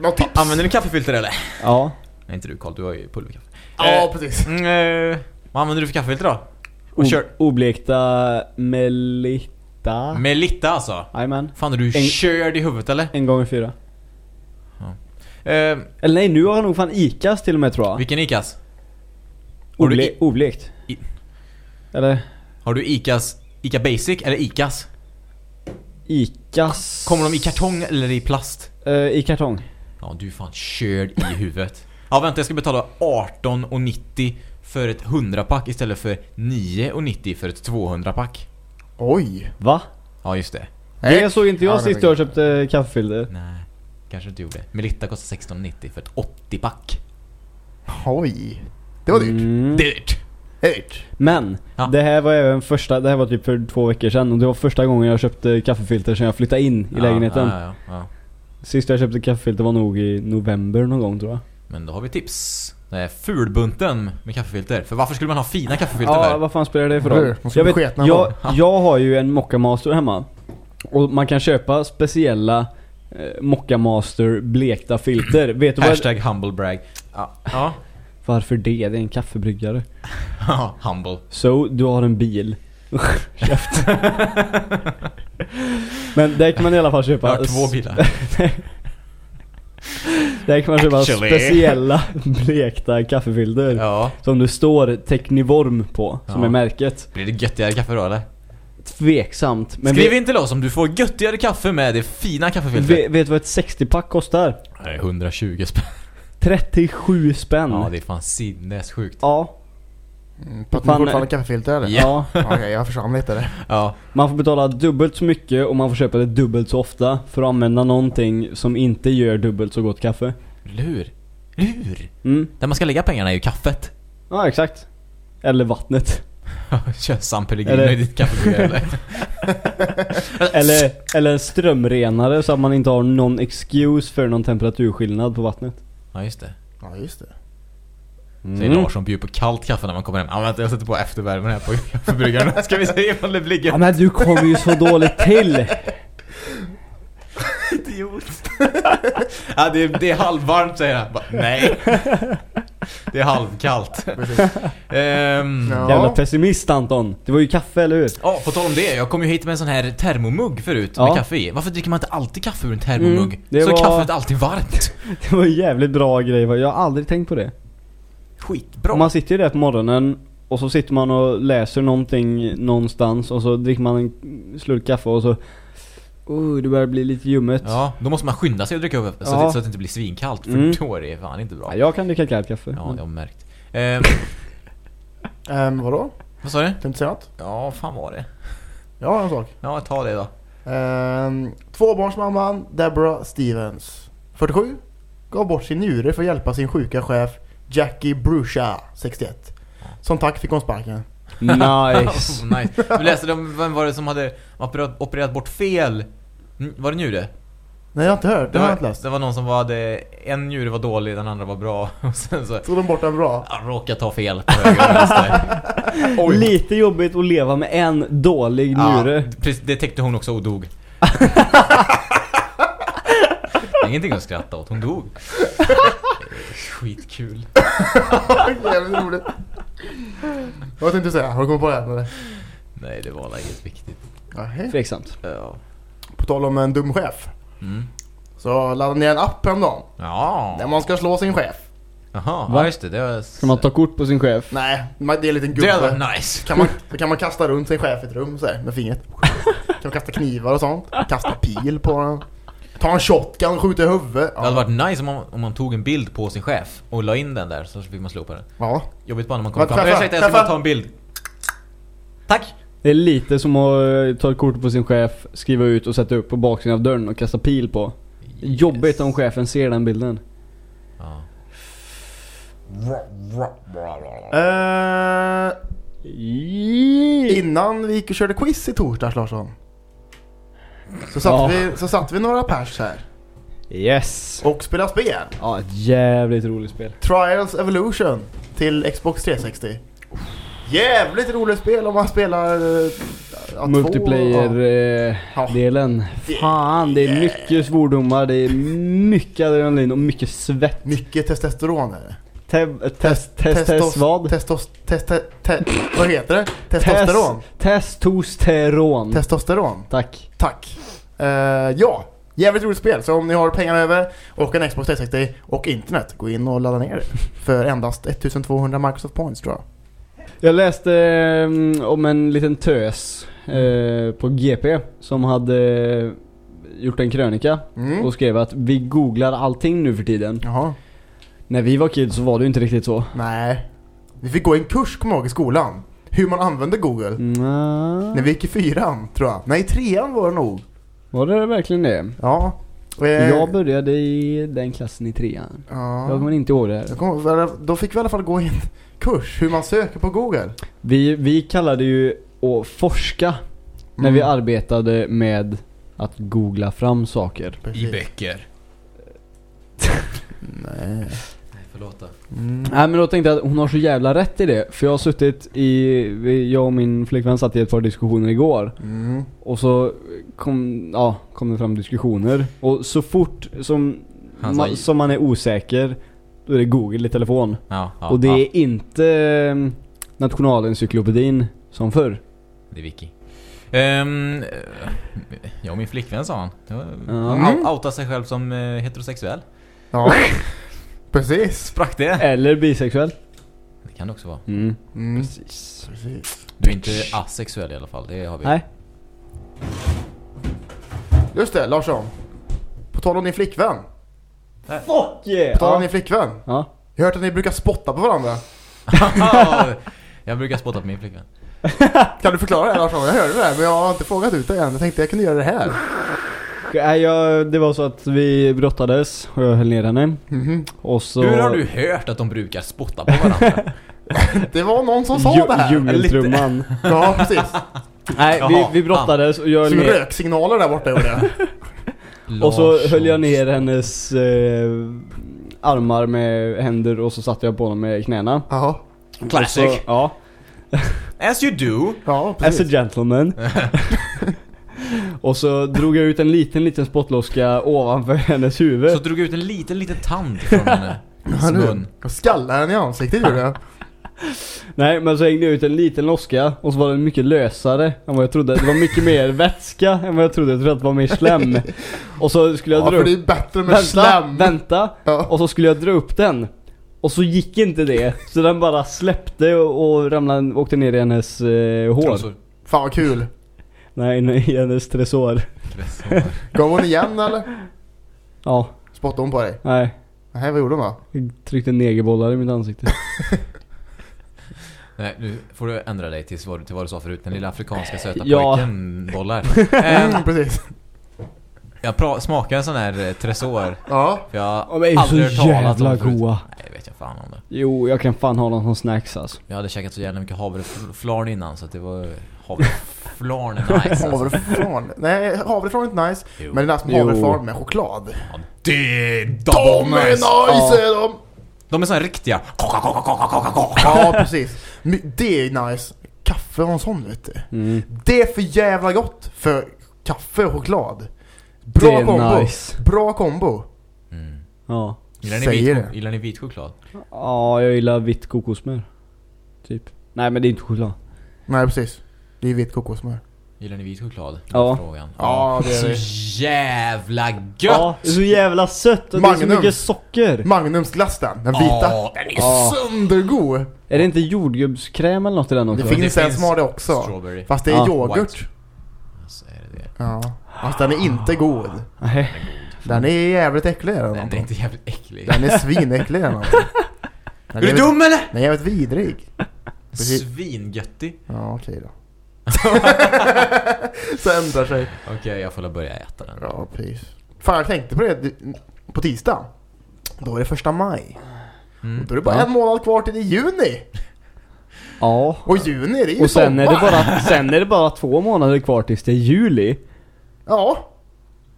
Något tips? använder ni kaffefilter eller? Ja. Nej inte du Karl, du har ju pulverkaffe. Ja, Eh, precis. Mm, eh, vad använder du för kaffefilter då? Och kör. Oblekta Melitta. Melitta alltså? Jajamän. Fan är du En- körd i huvudet eller? En gånger fyra. Eh, Eller nej, nu har han nog fan Icas till och med tror jag. vilken Icas? Oble- i- oblekt. Eller Har du Icas, Ica Basic eller Icas? Icas... Kommer de i kartong eller i plast? Eh, I kartong. Ja, du är fan körd i huvudet. Ja, vänta, jag ska betala 18,90 för ett 100-pack istället för 9,90 för ett 200-pack. Oj. Va? Ja, just det. Det såg inte jag Ja, sist jag köpte kaffefilter. Nej, kanske inte gjorde. Melitta kostar 16,90 för ett 80-pack. Oj. Det var dyrt. Mm. Dyrt! Dyrt. Men, Ja. det här var även första, det här var typ för två veckor sedan och det var första gången jag köpte kaffefilter sedan jag flyttade in i lägenheten. Ja, ja, ja, ja. Sist jag köpte kaffefilter var nog i november någon gång tror jag. Men då har vi tips. Det är fulbunten med kaffefilter. För varför skulle man ha fina kaffefilter Ja, för? vad fan spelar det för roll? Bli sketna jag, jag har ju en Mocca Master hemma. Och man kan köpa speciella eh, Mocca Master blekta filter. Vet du vad, Hashtag humble brag. Ja. ja. varför det? Det är en kaffebryggare. Ja, humble. So, du har en bil. Käft. Men där kan man i alla fall Jag köpa har två bilar. Där kan man köpa Actually. speciella blekta kaffefilter. Ja. Som det står Technivorm på, som Ja. är märket. Blir det göttigare kaffe då eller? Tveksamt. Men Skriv vet, in till oss om du får göttigare kaffe med det fina kaffefiltret. vet, vet du vad ett 60-pack kostar? Nej, 120 spänn. 37 spänn. Ja, det är fan sinnessjukt. Ja. Mm, På att Fan, ni fortfarande kaffefilter eller? Ja. ja. Okej, jag försvann lite där. Ja. Man får betala dubbelt så mycket och man får köpa det dubbelt så ofta för att använda någonting som inte gör dubbelt så gott kaffe. Lur. Lur. Mm. Där man ska lägga pengarna är ju kaffet. Ja, exakt. Eller vattnet. Kör San Pellegrino Eller- i ditt kaffebryggare eller? Eller, eller en strömrenare så att man inte har någon excuse för någon temperaturskillnad på vattnet. Ja, just det. Ja, just det. Säger Mm. Lars som bjuder på kallt kaffe när man kommer hem. Ja, vänta, jag sätter på eftervärmen här på kaffebryggaren. Ska vi se ifall det blir Ja men du kommer ju så dåligt till! Idiot. ja, det är, det är halvvarmt säger han. Bara, Nej. Det är halvkallt. Ehm, Ja. Jävla pessimist Anton. Det var ju kaffe, eller hur? Ja, på tal om det. Jag kom ju hit med en sån här termomugg förut Ja. med kaffe i. Varför dricker man inte alltid kaffe ur en termomugg? Mm, det så var- är kaffet alltid varmt. Det var en jävligt bra grej. Jag har aldrig tänkt på det. Skitbra. Man sitter ju där på morgonen och så sitter man och läser någonting någonstans och så dricker man en slurk kaffe och så... Oh, det börjar bli lite ljummet. Ja, då måste man skynda sig att dricka upp så, Ja. att, så att det inte blir svinkallt. För Mm. då är det fan inte bra. Ja, jag kan dricka kallt kaffe. Ja, det har märkt. Ehm, Ehm, vadå? vad sa du? Tänkte säga något? Ja, fan var det? Jag har en sak. Ja, ta det då. Ehm, tvåbarnsmamman Deborah Stevens, 47, gav bort sin njure för att hjälpa sin sjuka chef Jackie Brusha, 61. Som tack fick hon sparken. Nice. Oh, nice. Du läste om vem var det som hade opererat, opererat bort fel? N- Var det njure? Nej jag har inte hört, det, Det var, inte läst. det var någon som var, hade, en njure var dålig, den andra var bra. Och sen så, Tog de bort den bra? jag råkade ta fel på höger. Lite jobbigt att leva med en dålig njure. Ja, precis, det täckte hon också och dog. Ingenting att skratta åt, hon dog. Skitkul. Jävligt roligt. Vad tänkte du säga? Har du kommit på det? Eller? Nej, det var inget viktigt. Tveksamt. Ja. På tal om en dum chef. Mm. Så laddade ner en app häromdagen. Ja. Där man ska slå sin chef. Jaha, ja just det. Det var... Ska man ta kort på sin chef? Nej, det är en liten Det gubbe. varit nice. Kan man, så kan man kasta runt sin chef i ett rum så här, med fingret. Kan man kasta knivar och sånt. Kasta pil på den. Ta en shotgun och skjuta i huvudet. Det hade varit nice om man, om man tog en bild på sin chef och la in den där så fick man slå på den. Ja. Jobbigt bara när man kommer fram. Ursäkta, jag ska bara ta en bild. Tack! Det är lite som att eh, ta ett kort på sin chef, skriva ut och sätta upp på baksidan av dörren och kasta pil på. Jobbigt om chefen ser den bilden. Ja. Eh, innan vi gick och körde quiz i torsdags Larsson. Så satt, Ja. vi, så satt vi några pers här. Yes! Och spelade spel. Ja, ett jävligt roligt spel. Trials Evolution till Xbox 360. Jävligt roligt spel om man spelar... eh, ja, Multiplayer-delen. Ja. Fan, det är mycket svordomar, det är mycket adrenalin och mycket svett. Mycket testosteron är det. Te- test, test, test, vad? Testos, test, te, vad heter det? Testosteron. Testosteron. Testosteron. Tack. Tack. Eh, ja, jävligt roligt spel. Så om ni har pengar över och en Xbox 360 och internet, gå in och ladda ner det. För endast 1200 Microsoft Points tror jag. Jag läste mm, om en liten tös eh, på GP som hade gjort en krönika Mm. och skrev att vi googlar allting nu för tiden. Jaha. När vi var kids så var det ju inte riktigt så. Nej. Vi fick gå en kurs, kommer jag ihåg, i skolan. Hur man använder Google. När vi gick i fyran, tror jag. Nej, i trean var det nog. var det verkligen det? Ja. Eh, Jag började i den klassen i trean. ja. Jag kommer inte ihåg det. Jag kommer, då fick vi i alla fall gå en kurs hur man söker på Google. Vi, vi kallade ju att forska när Mm. vi arbetade med att googla fram saker. I Precis. böcker. Nej. Nej, förlåt då. Mm. Nej men då tänkte jag att hon har så jävla rätt i det. För jag har suttit i, jag och min flickvän satt i ett par diskussioner igår. Mm. Och så kom, ja, kom det fram diskussioner. Och så fort som, Han sa- ma, som man är osäker, då är det google i telefon. Ja, ja, och det ja. är inte eh, nationalencyklopedin som förr. Det är Vicky. Ehm, jag och min flickvän sa han. Han Mm. outar sig själv som eh, heterosexuell. Ja. Precis. Sprack det? Eller bisexuell. Det kan det också vara. Mm. Mm. Precis. Precis. Du är inte asexuell i alla fall, det har vi. Nej. Just det, Larsson. På tal om din flickvän. Fuck yeah! På tal om Ja. din flickvän. ja. Jag har hört att ni brukar spotta på varandra. jag brukar spotta på min flickvän. Kan du förklara det Larsson? Jag hörde det här, men jag har inte frågat ut det än. Jag tänkte jag kunde göra det här. Nej, jag, det var så att vi brottades och jag höll ner henne. Mhm. Och så... Hur har du hört att de brukar spotta på varandra? Det var någon som sa Dju- det här. Djungeltrumman. Ja, precis. Nej, vi, Jaha, vi brottades och jag höll Som ner. röksignaler där borta gjorde jag. Och så höll jag ner hennes eh, armar med händer och så satte jag på dem med knäna. Jaha. Classic. Så, ja. As you do. Ja, As a gentleman. och så drog jag ut en liten, liten spottloska ovanför hennes huvud. Så drog jag ut en liten, liten tand från henne. Ja, nu. mun. Skallade henne i ansiktet gjorde jag. Nej, men så hängde jag ut en liten loska och så var den mycket lösare än vad jag trodde. Det var mycket mer vätska än vad jag trodde. Jag trodde att det var mer slem. Och så skulle jag Ja, dra för det upp... är bättre med Vänta, slem. vänta! Ja. Och så skulle jag dra upp den. Och så gick inte det. Så den bara släppte och, och ramlade, åkte ner i hennes eh, hår. Trosor. Fan vad kul. Nej, nej, i hennes tresor. Trosor. Gav hon igen eller? Ja, Spottade hon på dig? nej. Nej, vad gjorde hon då? Jag tryckte negerbollar i mitt ansikte. Nej, nu får du ändra dig till vad, till vad du sa förut. Den lilla afrikanska söta Ja. pojken bollar. Ehm, Mm, precis. jag pra- smakar en sån här eh, tresor. Ja. För jag har ju aldrig så hört talas om förut. goda. Nej, vet jag fan om det. Jo, jag kan fan ha dem som snacks alltså. Jag hade käkat så jävla mycket havreflarn innan så att det var havreflarn är nice alltså. Havreflarn. Nej, havreflarn är inte nice. Jo. Men det är Jo. havreflarn med choklad. Ja, det är De är nice Ja. är de! De är såna här riktiga. Ja, precis. Det är nice. Kaffe och en sån vet du. Mm. Det är för jävla gott för kaffe och choklad. Bra det är kombo. nice. Bra kombo. Mm. Ja. Gillar, ni Säger vit, det. gillar ni vit choklad? Ja, jag gillar vitt kokosmör. Typ. Nej men det är inte choklad. Nej, precis. Det är vitt kokosmör. Gillar ni vit choklad? Ja. Frågan. Ja, det är Så jävla gött! Ja, det är så jävla sött och det är så Magnum. mycket socker. Magnumsglass den. Den vita. Ja, den är Ja. söndergod. Är det inte jordgubbskräm eller något i den också? Det finns Det en som har det också. Strawberry. Fast det är Ja. yoghurt. Så är det det. Ja. Fast den är inte god. Nej. Den är jävligt äcklig den. Den är Anton. inte jävligt äcklig. Den är svinäcklig den. Den Är du dum eller? Den är jävligt vidrig. Svingöttig. Ja, okej då. Så ändrar sig. Okej, jag får väl börja äta den. Ja, precis. Fan, jag tänkte på det på tisdag. Då är det första maj. Mm. Då är det bara Ja. en månad kvar till det är juni. Ja. Och juni, det är ju Och sen är, det sommar. bara, sen är det bara två månader kvar tills det är juli. Ja.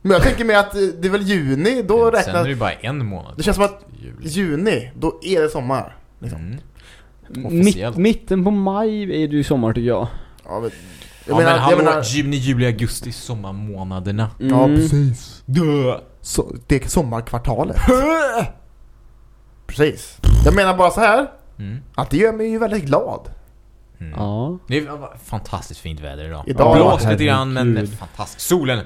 Men jag tänker mig att eh, det är väl juni, då Sen är det räknas... bara en månad. Det känns som att Juli. juni, då är det sommar. Liksom. Mm. Mitt, Officiellt. mitten på maj är det ju sommar tycker jag. Ja, men, Ja jag men menar, hallå, jag menar, juni, juli, augusti, sommarmånaderna. Ja, Mm. precis. Så, det är sommarkvartalet. precis. Jag menar bara så här Mm. att det gör mig ju väldigt glad. Mm. Ja. Det är fantastiskt fint väder idag. Idag- Blåst lite grann men fantastiskt. Solen.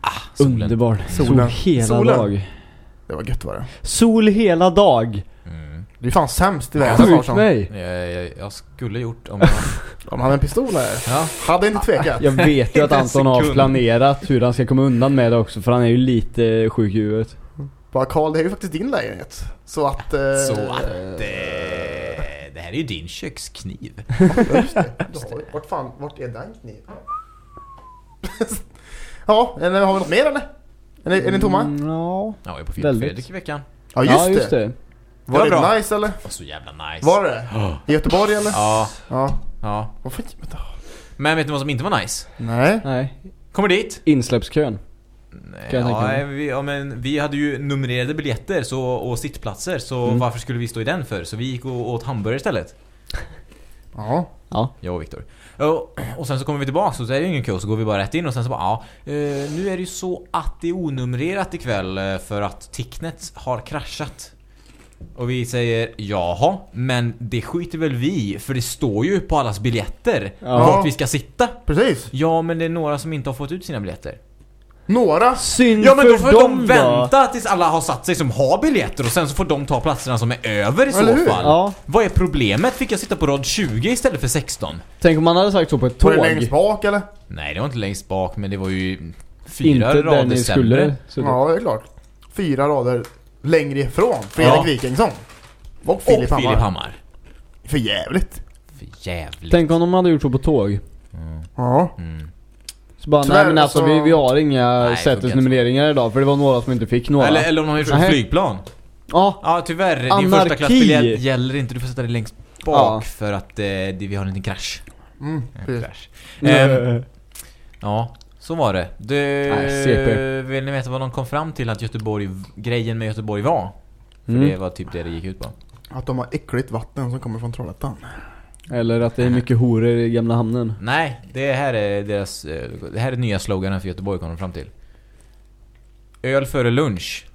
Ah, solen. Underbar. Solen. Sol hela Solen. dag. Det var gött var det. Sol hela dag. Du är fan sämst i världen Skjut Larsson. mig! Jag, jag, jag skulle gjort om jag... Om han hade en pistol här. Ja. Hade inte tvekat. Jag vet ju att Inte en Anton har sekund. planerat hur han ska komma undan med det också för han är ju lite sjuk i huvudet. Bara Karl, det är ju faktiskt din lägenhet. Så att... Eh, Så att... Eh, det här är ju din kökskniv. Just det. Du har ju- Vart fan, vart är den kniven? ja, eller har vi något mer eller? Är ni, är ni tomma? Mm, ja. Jag var ju på Väldigt. Fredrik i veckan. Ja just, ja, just det. Var Det var bra. nice eller? Det var så jävla nice. Var det? I Göteborg eller? Ja, Ja. ja. Vad fan, vänta. Men vet ni vad som inte var nice? Nej. Nej. Kommer dit. Insläppskön. Nej, ja, vi, ja, men vi hade ju numrerade biljetter så, och sittplatser så Mm. varför skulle vi stå i den för? Så vi gick och åt hamburgare istället. Ja. Ja. Jag och Viktor. Och, och sen så kommer vi tillbaka och så är det ju ingen kö så går vi bara rätt in och sen så bara ja, eh, nu är det ju så att det är onumrerat ikväll eh, för att Ticknet har kraschat. Och vi säger jaha, men det skiter väl vi för det står ju på allas biljetter Ja. vart vi ska sitta. Precis. Ja, men det är några som inte har fått ut sina biljetter. Några. Synd Ja men då får de vänta tills alla har satt sig som har biljetter och sen så får de ta platserna som är över i så Eller hur? fall. Ja. Vad är problemet? Fick jag sitta på rad 20 istället för 16? Tänk om man hade sagt så på ett Var tåg. det längst bak eller? Nej, det var inte längst bak men det var ju fyra Inte rader sämre. skulle. Så Ja, det är klart. Fyra rader längre ifrån Fredrik Ja. Wikingsson. Och Och Filip Hammar. Filip Hammar. För jävligt. För jävligt. Tänk om de hade gjort så på tåg. Ja. Mm. Så bara, Tyvärr, nej men alltså så- vi, vi har inga Nej, sätesnumreringar idag för det var några som inte fick några. Eller, eller om de har gjort Nej. flygplan. Ja, Ja tyvärr, din Anarki. första klassbiljett gäller inte. Du får sätta dig längst bak Ja. för att eh, det, vi har en liten krasch. Mm, En precis. krasch. Ehm, Eh, Ja, så var det. det Nej, vill ni veta vad de kom fram till att Göteborg, grejen med Göteborg var? För Mm. det var typ det det gick ut på. Att de har äckligt vatten som kommer från Trollhättan. Eller att det är mycket horor i gamla hamnen. Nej, det här är deras, eh, det här är nya sloganen för Göteborg kom de fram till. Öl före lunch.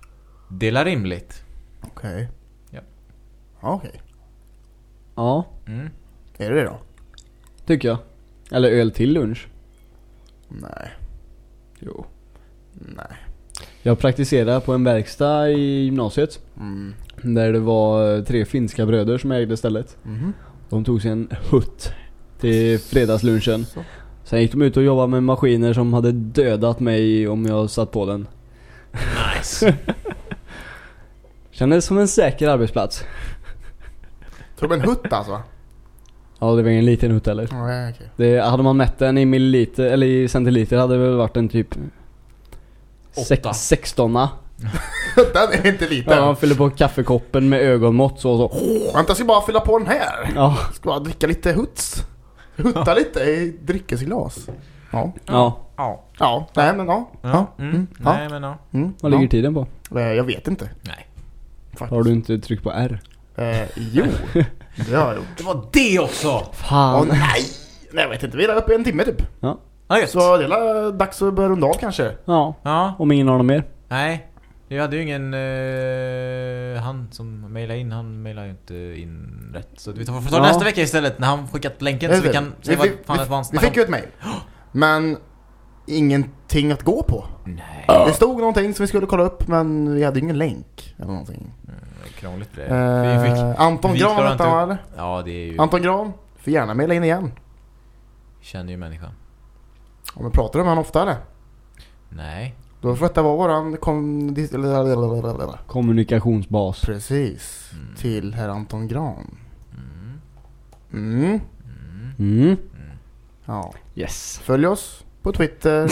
Dela rimligt. Okej. Ja. Ja, okej. Ja, Mm. Är det det då? tycker jag. Eller öl till lunch. Nej. Jo. Nej. Jag praktiserade på en verkstad i gymnasiet. Mm. Där det var tre finska bröder som ägde stället. Mhm. De tog sig en hutt till fredagslunchen. Så. Sen gick de ut och jobbade med maskiner som hade dödat mig om jag satt på den. Nice. Kändes som en säker arbetsplats. Tror du en hutt alltså? Ja, det var ingen liten hutt heller. Ja, okej. Det, hade man mätt den i milliliter, eller i centiliter hade det väl varit en typ... Sex, Åtta. 16 Den är inte liten. Ja, man fyller på kaffekoppen med ögonmått så och så. Vänta, jag ska bara fylla på den här. Ja. Ska bara dricka lite huts. Hutta lite i dryckesglas. Ja. Ja. ja. Ja, nej men ja. Ja. Ja. Mm. Mm. Ja. Nej men ja. Mm. Vad ligger ja. tiden på? Eh, Jag vet inte. Nej. Faktiskt. Har du inte tryckt på R? Eh, jo, det har jag gjort. Det var det också! Åh Fan. nej! Nej jag vet inte, vi är där uppe i en timme typ. Ja. Ja, just. Så det är dags att börja runda av kanske. Ja. Ja. Om ingen har något mer. Nej. Jag hade ju ingen... eh, han som mejlade in, han mejlade ju inte in rätt. Så vi får ta Ja. nästa vecka istället när han skickat länken så vi kan vi, se vad fick, fan det var han vi, vi snackade fick ju ett mail. Men ingenting att gå på. Nej. Det stod någonting som vi skulle kolla upp men vi hade ingen länk eller någonting. Är Krångligt det. vi fick... Eh, Anton vi Gran hette inte han eller? Ja, det är ju... Anton Gran, får gärna mejla in igen. Känner ju människan. Om vi pratar om han ofta eller? Nej. Då får detta vara våran kom... Kommunikationsbas. Precis. Mm. Till herr Anton Gran. Mm. Mm. Mm. Mm. Ja. Yes. Följ oss på Twitter.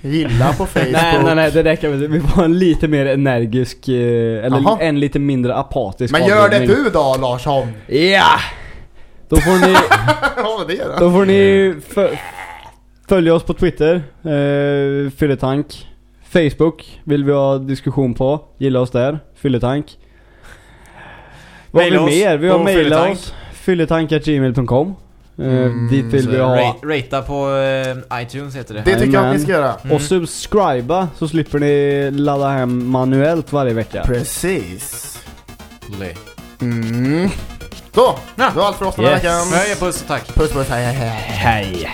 Gilla på Facebook. Nej nej nej det räcker med Vi får en lite mer energisk, eh, eller Jaha. en lite mindre apatisk Men gör det du då Larsson? Ja! Då får ni, Ja det då får ni fö- följa oss på Twitter, eh, Fylletank. Facebook vill vi ha diskussion på, gilla oss där, Fylletank. Vad har vi mer? Vi har mejlat oss, fylletank.gmail.com. Eh, Mm, dit vill vi ha Ra- Rata på eh, iTunes heter det. Det tycker jag att ni ska göra. Mm. Och subscriba så slipper ni ladda hem manuellt varje vecka. Precis. Le. Mm. Så, Ja. det var allt för oss den här Yes. veckan. Puss och tack. Puss puss, hej hej hej. Hej!